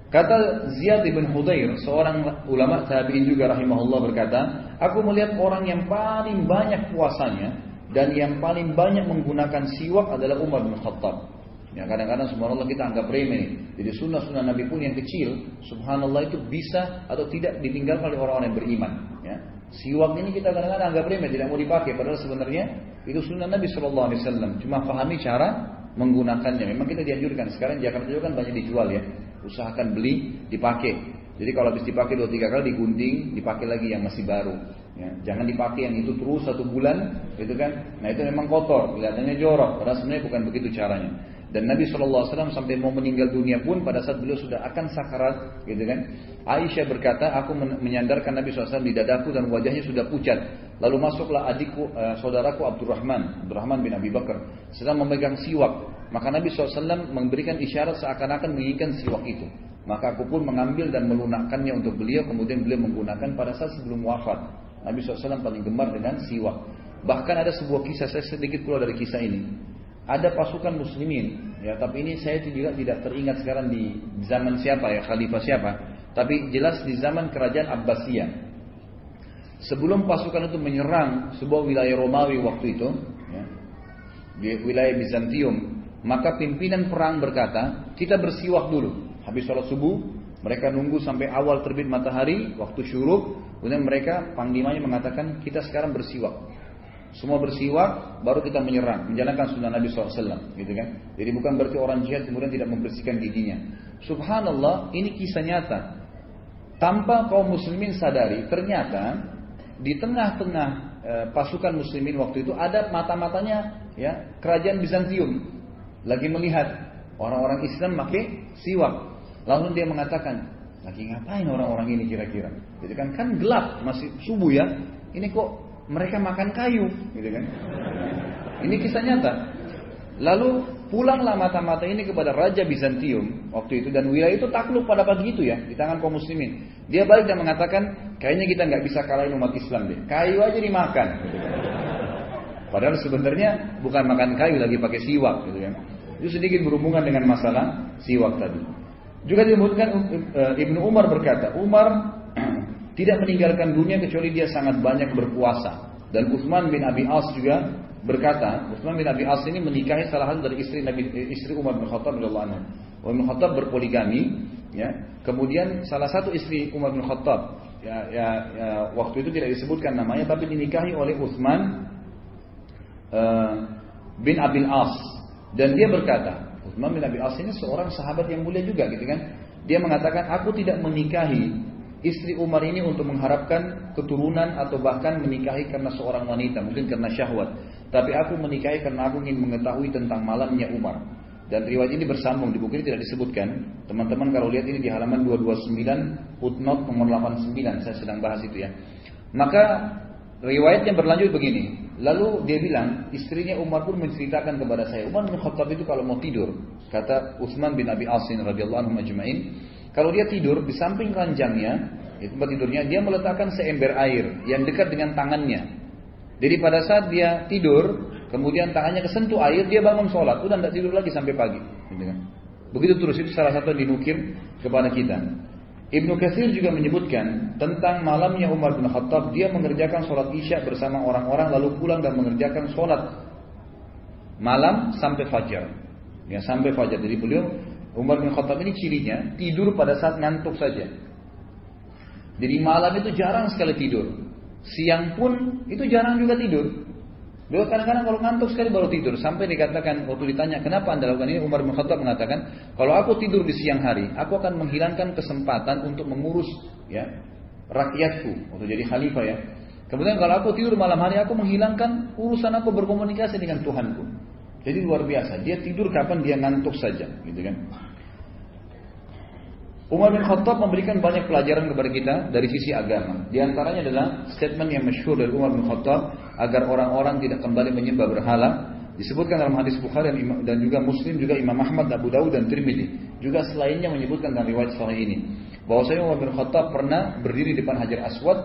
Kata Ziyad bin Hudair, seorang ulama tabi'in juga rahimahullah berkata, aku melihat orang yang paling banyak puasanya dan yang paling banyak menggunakan siwak adalah Umar bin Khattab. Ya kadang-kadang subhanallah kita anggap remeh. Jadi sunnah-sunnah Nabi pun yang kecil, subhanallah itu bisa atau tidak ditinggalkan oleh orang-orang yang beriman. Ya. Siwak ini kita kadang-kadang anggap remeh, tidak mau dipakai. Padahal sebenarnya itu sunnah Nabi Shallallahu Alaihi Wasallam. Cuma pahami cara menggunakannya. Memang kita dianjurkan. Sekarang Jakarta juga kan banyak dijual ya. Usahakan beli, dipakai. Jadi kalau habis dipakai dua tiga kali digunting, dipakai lagi yang masih baru. Ya, jangan dipakai yang itu terus satu bulan, gitu kan? Nah itu memang kotor, kelihatannya jorok. Padahal sebenarnya bukan begitu caranya. Dan Nabi SAW sampai mau meninggal dunia pun pada saat beliau sudah akan sakarat, gitu kan? Aisyah berkata, aku menyandarkan Nabi SAW di dadaku dan wajahnya sudah pucat. Lalu masuklah adikku, uh, saudaraku Abdurrahman, Abdurrahman bin Abi Bakar, sedang memegang siwak. Maka Nabi SAW memberikan isyarat seakan-akan menginginkan siwak itu. Maka aku pun mengambil dan melunakkannya untuk beliau, kemudian beliau menggunakan pada saat sebelum wafat. Nabi SAW paling gemar dengan siwak. Bahkan ada sebuah kisah, saya sedikit keluar dari kisah ini ada pasukan muslimin. Ya tapi ini saya juga tidak teringat sekarang di zaman siapa ya khalifah siapa. Tapi jelas di zaman kerajaan Abbasiyah. Sebelum pasukan itu menyerang sebuah wilayah Romawi waktu itu ya, di wilayah Bizantium maka pimpinan perang berkata kita bersiwak dulu. Habis sholat subuh mereka nunggu sampai awal terbit matahari waktu syuruk. Kemudian mereka panglimanya mengatakan kita sekarang bersiwak semua bersiwak, baru kita menyerang, menjalankan sunnah Nabi SAW, gitu kan? Jadi bukan berarti orang jihad kemudian tidak membersihkan giginya. Subhanallah, ini kisah nyata. Tanpa kaum muslimin sadari, ternyata di tengah-tengah e, pasukan muslimin waktu itu ada mata-matanya ya kerajaan Bizantium lagi melihat orang-orang Islam pakai siwak. Lalu dia mengatakan, lagi ngapain orang-orang ini kira-kira? Jadi kan kan gelap, masih subuh ya. Ini kok mereka makan kayu, gitu kan? Ini kisah nyata. Lalu Pulanglah mata-mata ini kepada Raja Bizantium waktu itu dan wilayah itu takluk pada pagi itu ya di tangan kaum muslimin. Dia balik dan mengatakan kayaknya kita nggak bisa kalahin umat Islam deh. Kayu aja dimakan. Padahal sebenarnya bukan makan kayu lagi pakai siwak gitu ya. Itu sedikit berhubungan dengan masalah siwak tadi. Juga disebutkan uh, Ibnu Umar berkata, Umar tidak meninggalkan dunia kecuali dia sangat banyak berpuasa. Dan Utsman bin Abi As juga berkata, Utsman bin Abi As ini menikahi salah satu dari istri Nabi istri Umar bin Khattab radhiyallahu anhu. Umar bin Khattab berpoligami, ya. Kemudian salah satu istri Umar bin Khattab, ya, ya, ya waktu itu tidak disebutkan namanya, tapi dinikahi oleh Utsman uh, bin Abi As. Dan dia berkata, Utsman bin Abi As ini seorang sahabat yang mulia juga, gitu kan? Dia mengatakan, aku tidak menikahi istri Umar ini untuk mengharapkan keturunan atau bahkan menikahi karena seorang wanita, mungkin karena syahwat. Tapi aku menikahi karena aku ingin mengetahui tentang malamnya Umar. Dan riwayat ini bersambung, di buku ini tidak disebutkan. Teman-teman kalau lihat ini di halaman 229, footnote nomor 89, saya sedang bahas itu ya. Maka riwayatnya berlanjut begini. Lalu dia bilang, istrinya Umar pun menceritakan kepada saya, Umar bin itu kalau mau tidur, kata Utsman bin Abi Asin radhiyallahu anhu majma'in, kalau dia tidur di samping ranjangnya, di tempat tidurnya, dia meletakkan seember air yang dekat dengan tangannya. Jadi pada saat dia tidur, kemudian tangannya kesentuh air, dia bangun sholat, udah tidak tidur lagi sampai pagi. Begitu terus itu salah satu yang dinukir kepada kita. Ibnu Katsir juga menyebutkan tentang malamnya Umar bin Khattab, dia mengerjakan sholat isya bersama orang-orang lalu pulang dan mengerjakan sholat malam sampai fajar. Ya sampai fajar. Jadi beliau Umar bin Khattab ini cirinya tidur pada saat ngantuk saja. Jadi malam itu jarang sekali tidur. Siang pun itu jarang juga tidur. Beliau kadang-kadang kalau ngantuk sekali baru tidur. Sampai dikatakan waktu ditanya kenapa anda lakukan ini, Umar bin Khattab mengatakan, kalau aku tidur di siang hari, aku akan menghilangkan kesempatan untuk mengurus ya rakyatku untuk jadi khalifah ya. Kemudian kalau aku tidur malam hari, aku menghilangkan urusan aku berkomunikasi dengan Tuhanku. Jadi luar biasa. Dia tidur kapan dia ngantuk saja, gitu kan. Umar bin Khattab memberikan banyak pelajaran kepada kita dari sisi agama. Di antaranya adalah statement yang masyhur dari Umar bin Khattab agar orang-orang tidak kembali menyembah berhala. Disebutkan dalam hadis Bukhari dan juga Muslim juga Imam Ahmad, Abu Dawud dan Tirmidzi. Juga selainnya menyebutkan dalam riwayat sahih ini bahwasanya Umar bin Khattab pernah berdiri di depan Hajar Aswad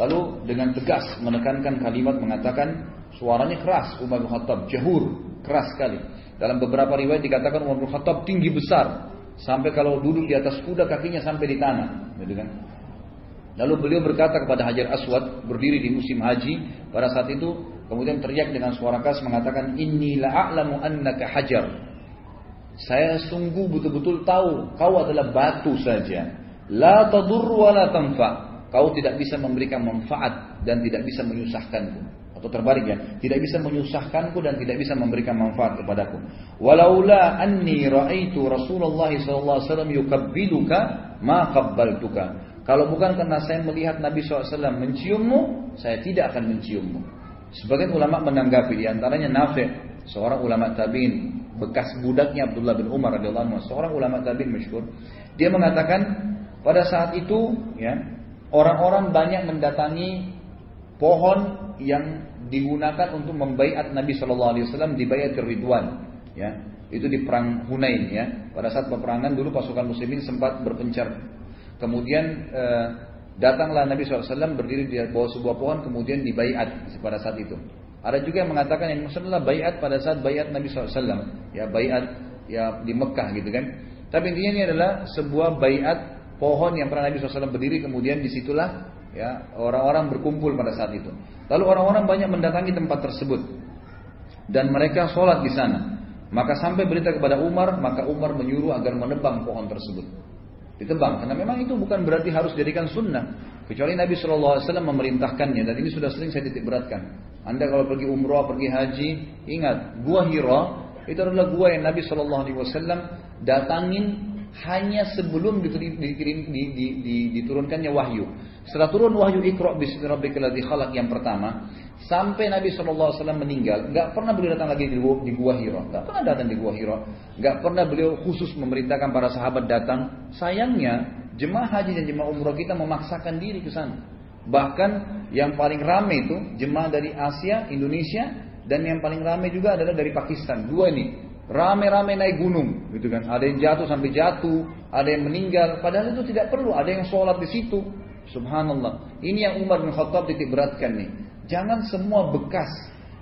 lalu dengan tegas menekankan kalimat mengatakan suaranya keras Umar bin Khattab jahur keras sekali. Dalam beberapa riwayat dikatakan Umar bin Khattab tinggi besar Sampai kalau duduk di atas kuda kakinya sampai di tanah, gitu kan? Lalu beliau berkata kepada Hajar Aswad berdiri di musim haji pada saat itu kemudian teriak dengan suara keras mengatakan inni la'alamu annaka hajar. Saya sungguh betul-betul tahu kau adalah batu saja. La tadur wa la tanfa. Kau tidak bisa memberikan manfaat dan tidak bisa menyusahkanku atau terbalik ya, tidak bisa menyusahkanku dan tidak bisa memberikan manfaat kepadaku. Walaula anni raaitu Rasulullah sallallahu alaihi wasallam yukabbiluka ma qabbaltuka. Kalau bukan karena saya melihat Nabi SAW menciummu, saya tidak akan menciummu. Sebagian ulama menanggapi di antaranya Nafi, seorang ulama tabi'in, bekas budaknya Abdullah bin Umar radhiyallahu anhu, seorang ulama tabi'in masyhur. Dia mengatakan pada saat itu ya, orang-orang banyak mendatangi pohon yang digunakan untuk membaiat Nabi Shallallahu Alaihi Wasallam di bayat Ridwan, ya. Itu di perang Hunain ya. Pada saat peperangan dulu pasukan muslimin sempat berpencar. Kemudian eh, datanglah Nabi SAW berdiri di bawah sebuah pohon kemudian dibaiat pada saat itu. Ada juga yang mengatakan yang maksudnya bayat pada saat bayat Nabi SAW ya bayat ya di Mekah gitu kan. Tapi intinya ini adalah sebuah bayat pohon yang pernah Nabi SAW berdiri kemudian di situlah Ya, orang-orang berkumpul pada saat itu. Lalu orang-orang banyak mendatangi tempat tersebut dan mereka sholat di sana. Maka sampai berita kepada Umar, maka Umar menyuruh agar menebang pohon tersebut. Ditebang, karena memang itu bukan berarti harus jadikan sunnah. Kecuali Nabi SAW memerintahkannya, dan ini sudah sering saya titik beratkan. Anda kalau pergi umroh, pergi haji, ingat, gua Hira, itu adalah gua yang Nabi SAW datangin hanya sebelum diturunkannya wahyu. Setelah turun wahyu Iqra bismi rabbikal khalaq yang pertama, sampai Nabi SAW meninggal, nggak pernah beliau datang lagi di, di Gua Hira, nggak pernah datang di Gua Hira, nggak pernah beliau khusus memerintahkan para sahabat datang. Sayangnya jemaah haji dan jemaah umroh kita memaksakan diri ke sana. Bahkan yang paling ramai itu jemaah dari Asia, Indonesia, dan yang paling ramai juga adalah dari Pakistan. Dua ini rame-rame naik gunung, gitu kan. Ada yang jatuh sampai jatuh, ada yang meninggal. Padahal itu tidak perlu. Ada yang sholat di situ. Subhanallah. Ini yang Umar bin Khattab titik beratkan nih. Jangan semua bekas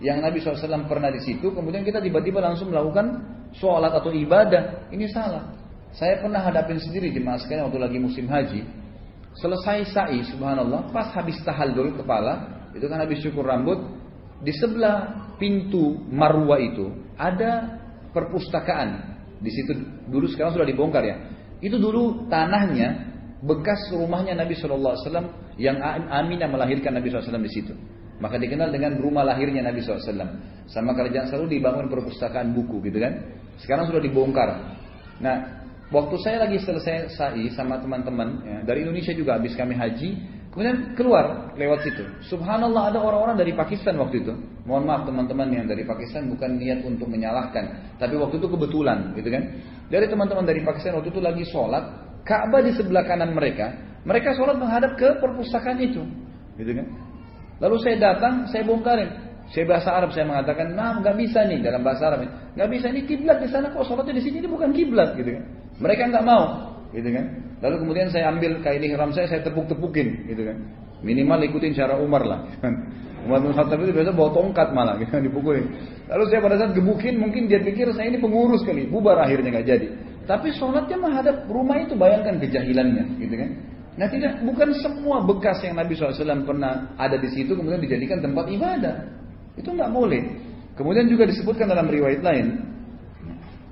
yang Nabi SAW pernah di situ, kemudian kita tiba-tiba langsung melakukan sholat atau ibadah. Ini salah. Saya pernah hadapin sendiri di sekalian waktu lagi musim haji. Selesai sa'i, subhanallah, pas habis tahallul kepala, itu kan habis syukur rambut, di sebelah pintu marwa itu ada perpustakaan. Di situ dulu sekarang sudah dibongkar ya. Itu dulu tanahnya bekas rumahnya Nabi SAW yang Aminah melahirkan Nabi SAW di situ. Maka dikenal dengan rumah lahirnya Nabi SAW. Sama kerajaan selalu dibangun perpustakaan buku gitu kan. Sekarang sudah dibongkar. Nah, waktu saya lagi selesai sa'i sama teman-teman ya, dari Indonesia juga habis kami haji, kemudian keluar lewat situ. Subhanallah ada orang-orang dari Pakistan waktu itu. Mohon maaf teman-teman yang dari Pakistan bukan niat untuk menyalahkan, tapi waktu itu kebetulan gitu kan. Dari teman-teman dari Pakistan waktu itu lagi sholat, Ka'bah di sebelah kanan mereka, mereka sholat menghadap ke perpustakaan itu, gitu kan. Lalu saya datang, saya bongkarin. Saya bahasa Arab saya mengatakan, nah nggak bisa nih dalam bahasa Arab, nggak bisa ini kiblat di sana kok sholatnya di sini ini bukan kiblat gitu kan. Mereka nggak mau, gitu kan. Lalu kemudian saya ambil kain ihram saya, saya tepuk-tepukin, gitu kan. Minimal ikutin cara Umar lah. Umar bin Khattab itu biasa bawa tongkat malah, gitu kan, dipukulin. Lalu saya pada saat gebukin, mungkin dia pikir saya ini pengurus kali, bubar akhirnya nggak jadi. Tapi sholatnya menghadap rumah itu, bayangkan kejahilannya, gitu kan. Nah tidak bukan semua bekas yang Nabi SAW pernah ada di situ kemudian dijadikan tempat ibadah. Itu nggak boleh. Kemudian juga disebutkan dalam riwayat lain,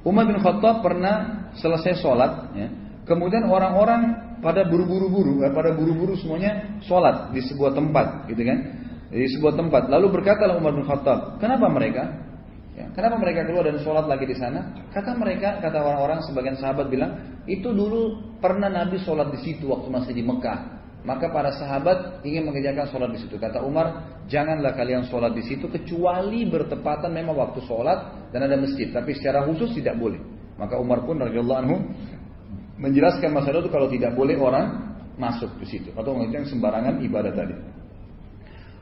Umar bin Khattab pernah selesai sholat, ya, kemudian orang-orang pada buru-buru-buru, eh, pada buru-buru semuanya sholat di sebuah tempat, gitu kan? Di sebuah tempat. Lalu berkata Umar bin Khattab, kenapa mereka? Ya, kenapa mereka keluar dan sholat lagi di sana? Kata mereka, kata orang-orang sebagian sahabat bilang, itu dulu pernah Nabi sholat di situ waktu masih di Mekah. Maka para sahabat ingin mengerjakan sholat di situ. Kata Umar, janganlah kalian sholat di situ kecuali bertepatan memang waktu sholat dan ada masjid. Tapi secara khusus tidak boleh. Maka Umar pun radhiyallahu anhu menjelaskan masalah itu kalau tidak boleh orang masuk ke situ atau mengerjakan sembarangan ibadah tadi.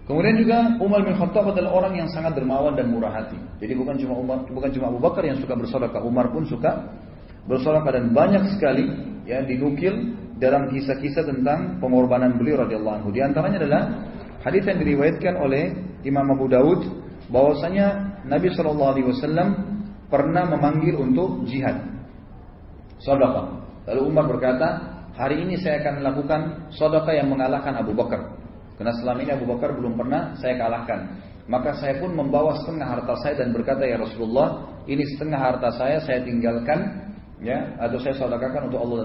Kemudian juga Umar bin Khattab adalah orang yang sangat dermawan dan murah hati. Jadi bukan cuma Umar, bukan cuma Abu Bakar yang suka bersedekah, Umar pun suka bersedekah dan banyak sekali ya dinukil dalam kisah-kisah tentang pengorbanan beliau radhiyallahu anhu. Di antaranya adalah hadis yang diriwayatkan oleh Imam Abu Daud bahwasanya Nabi Shallallahu alaihi wasallam pernah memanggil untuk jihad. Sedekah. Lalu Umar berkata, "Hari ini saya akan melakukan sedekah yang mengalahkan Abu Bakar." Karena selama ini Abu Bakar belum pernah saya kalahkan. Maka saya pun membawa setengah harta saya dan berkata ya Rasulullah, ini setengah harta saya saya tinggalkan ya atau saya sedekahkan untuk Allah